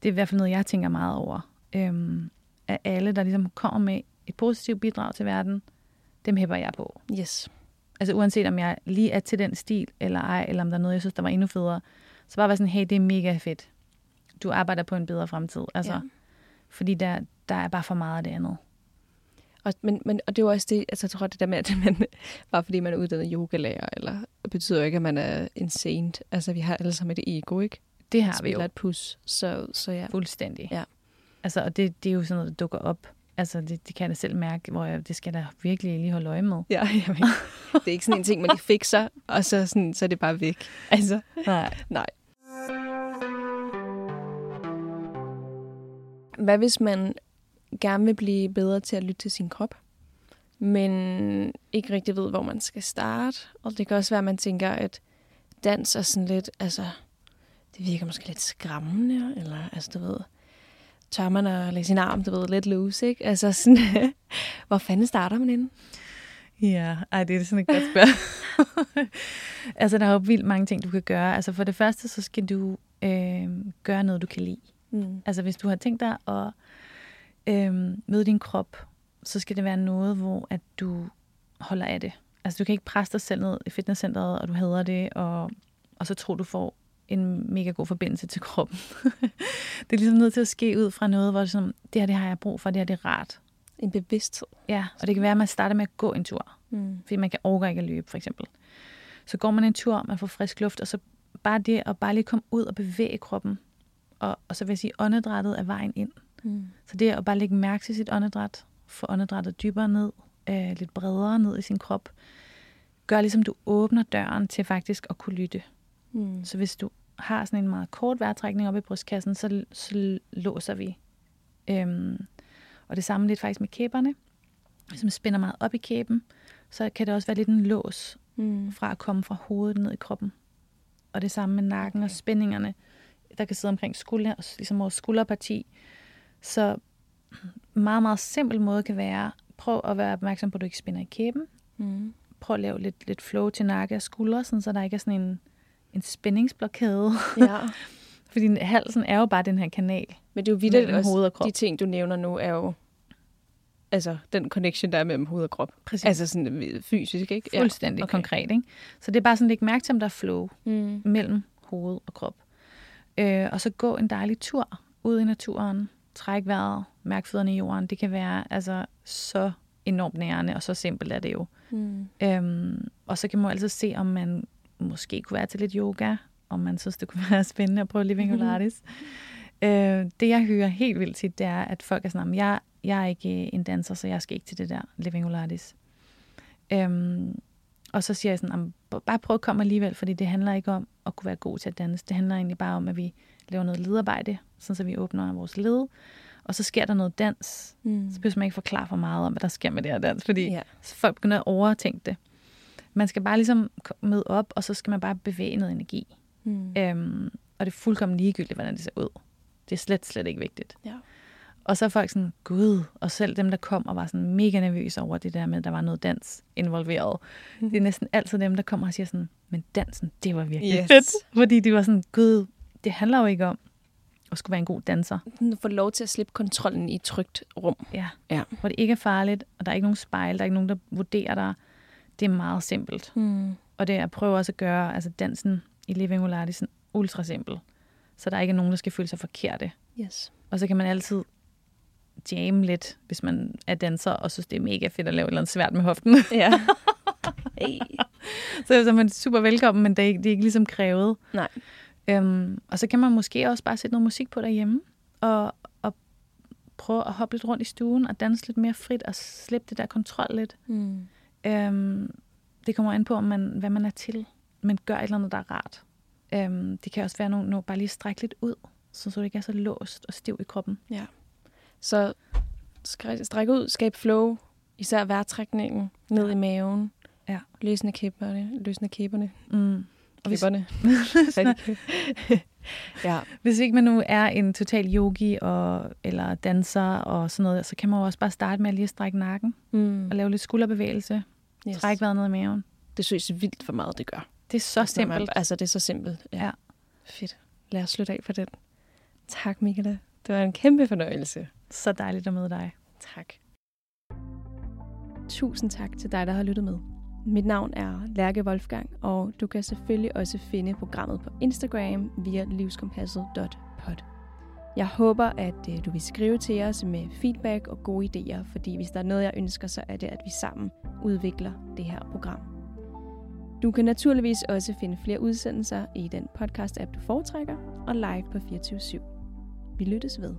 det er i hvert fald noget, jeg tænker meget over. Øhm, at alle, der ligesom kommer med et positivt bidrag til verden, dem hæpper jeg på. Yes. Altså uanset om jeg lige er til den stil, eller ej, eller om der er noget, jeg synes, der var endnu federe. Så bare være sådan, hey, det er mega fedt. Du arbejder på en bedre fremtid. Altså, ja. Fordi der, der er bare for meget af det andet. Og, men, men, og det er jo også det, altså jeg tror, det der med, at man, bare fordi man er uddannet yogalærer, eller betyder jo ikke, at man er insane. Altså vi har alle sammen et ego, ikke? Det har vi jo. et pus, så, så ja. Fuldstændig. Ja. Altså, og det, det er jo sådan noget, der dukker op. Altså, det, det kan jeg da selv mærke, hvor jeg, det skal jeg da virkelig lige holde øje med. Ja, ved. Det er ikke sådan en ting, man lige fikser, og så, sådan, så er det bare væk. Altså, nej. nej. Hvad hvis man gerne vil blive bedre til at lytte til sin krop, men ikke rigtig ved, hvor man skal starte? Og det kan også være, at man tænker, at dans er sådan lidt, altså, det virker måske lidt skræmmende, eller altså, du ved, tør man at lægge sin arm, du ved, lidt loose, ikke? Altså sådan, hvor fanden starter man inden? Ja, ej, det er sådan et godt spørgsmål. altså, der er jo vildt mange ting, du kan gøre. Altså, for det første, så skal du øh, gøre noget, du kan lide. Mm. Altså, hvis du har tænkt dig at øh, møde din krop, så skal det være noget, hvor at du holder af det. Altså, du kan ikke presse dig selv ned i fitnesscenteret, og du hader det, og, og så tror du får en mega god forbindelse til kroppen. det er ligesom nødt til at ske ud fra noget, hvor det, sådan, det her det har jeg brug for, det her det er rart. En bevidsthed. Ja, og det kan være, at man starter med at gå en tur. Mm. Fordi man kan overgå ikke at løbe, for eksempel. Så går man en tur, man får frisk luft, og så bare det at bare lige komme ud og bevæge kroppen. Og, og så vil jeg sige, åndedrættet er vejen ind. Mm. Så det at bare lægge mærke til sit åndedræt, få åndedrættet dybere ned, øh, lidt bredere ned i sin krop, gør ligesom du åbner døren til faktisk at kunne lytte. Mm. Så hvis du har sådan en meget kort vejrtrækning op i brystkassen, så, så låser vi. Øhm, og det samme lidt faktisk med kæberne. Hvis man spænder meget op i kæben, så kan det også være lidt en lås Mm. fra at komme fra hovedet ned i kroppen. Og det samme med nakken okay. og spændingerne, der kan sidde omkring skulder, ligesom vores skulderparti. Så meget, meget simpel måde kan være, prøv at være opmærksom på, at du ikke spænder i kæben. Mm. Prøv at lave lidt, lidt flow til nakke og skuldre, sådan, så der ikke er sådan en, en spændingsblokade. Ja. Fordi halsen er jo bare den her kanal. Men det er jo vildt også, hoved og krop. de ting, du nævner nu, er jo altså den connection, der er mellem hoved og krop. Præcis. Altså sådan øh, fysisk, ikke? Fuldstændig okay. konkret. Ikke? Så det er bare sådan, læg mærke til, om der er flow Mm. mellem hoved og krop. Øh, og så gå en dejlig tur ud i naturen. Træk vejret, mærk fødderne i jorden. Det kan være altså så enormt nærende, og så simpelt er det jo. Mm. Øhm, og så kan man altid se, om man måske kunne være til lidt yoga, om man synes, det kunne være spændende at prøve Living. Pilates. øh, det, jeg hører helt vildt tit, det er, at folk er sådan, "Jamen, jeg, jeg er ikke øh, en danser, så jeg skal ikke til det der Living Pilates. Øhm, og så siger jeg sådan, "Jamen, b- bare prøv at komme alligevel, fordi det handler ikke om at kunne være god til at danse. Det handler egentlig bare om, at vi laver noget ledarbejde, sådan så vi åbner vores led, og så sker der noget dans. Mm. Så behøver man ikke forklare for meget om, hvad der sker med det her dans, fordi så folk begynder at overtænke det. Man skal bare ligesom møde op, og så skal man bare bevæge noget energi. Mm. Øhm, og det er fuldkommen ligegyldigt, hvordan det ser ud. Det er slet, slet ikke vigtigt. Ja. Og så er folk sådan, gud, og selv dem, der kom og var sådan mega nervøse over det der med, at der var noget dans involveret. Mhm. Det er næsten altid dem, der kommer og siger sådan, men dansen, det var virkelig Yes. fedt. Fordi de var sådan, gud, det handler jo ikke om at skulle være en god danser. Du får lov til at slippe kontrollen i et trygt rum. Ja. Ja. Hvor det ikke er farligt, og der er ikke nogen spejl, der er ikke nogen, der vurderer dig. Det er meget simpelt. Mm. Og det jeg prøver også at gøre, altså dansen i Living Pilates, sådan ultra simpel. Så der ikke er nogen, der skal føle sig forkerte. Yes. Og så kan man altid jamme lidt, hvis man er danser, og synes, det er mega fedt at lave et eller andet svært med hoften. Ja. hey. så er man super velkommen, men det er ikke, det er ikke ligesom krævet. Nej. Øhm, og så kan man måske også bare sætte noget musik på derhjemme, og, og prøve at hoppe lidt rundt i stuen, og danse lidt mere frit, og slippe det der kontrol lidt. Mm. Øhm, det kommer an på, om man, hvad man er til. Men gør et eller andet, der er rart. Øhm, det kan også være nogle, nogle bare lige strække lidt ud, så, så du ikke er så låst og stiv i kroppen. Ja. Så stræk ud, skab flow, især vejrtrækningen, ned Ja. i maven. Ja. Løsne kæberne, løsne kæberne, Mm. Og hvis, kæberne. Ja. hvis ikke man nu er en total yogi og, eller danser og sådan noget, så kan man jo også bare starte med at lige strække nakken Mm. og lave lidt skulderbevægelse. Yes. Træk vejret ned i maven. Det synes vildt for meget, det gør. Det er så Altså, når man- simpelt. Altså, det er så simpelt. Ja. Fedt. Lad os slutte af på den. Tak, Michaela. Det var en kæmpe fornøjelse. Så dejligt at møde dig. Tak. Tusind tak til dig, der har lyttet med. Mit navn er Lærke Wolfgang, og du kan selvfølgelig også finde programmet på Instagram via livskompasset.pod. Jeg håber, at øh, du vil skrive til os med feedback og gode idéer, fordi hvis der er noget, jeg ønsker, så er det, at vi sammen udvikler det her program. Du kan naturligvis også finde flere udsendelser i den podcast-app, du foretrækker, og live på 24 /7. Vi lyttes ved.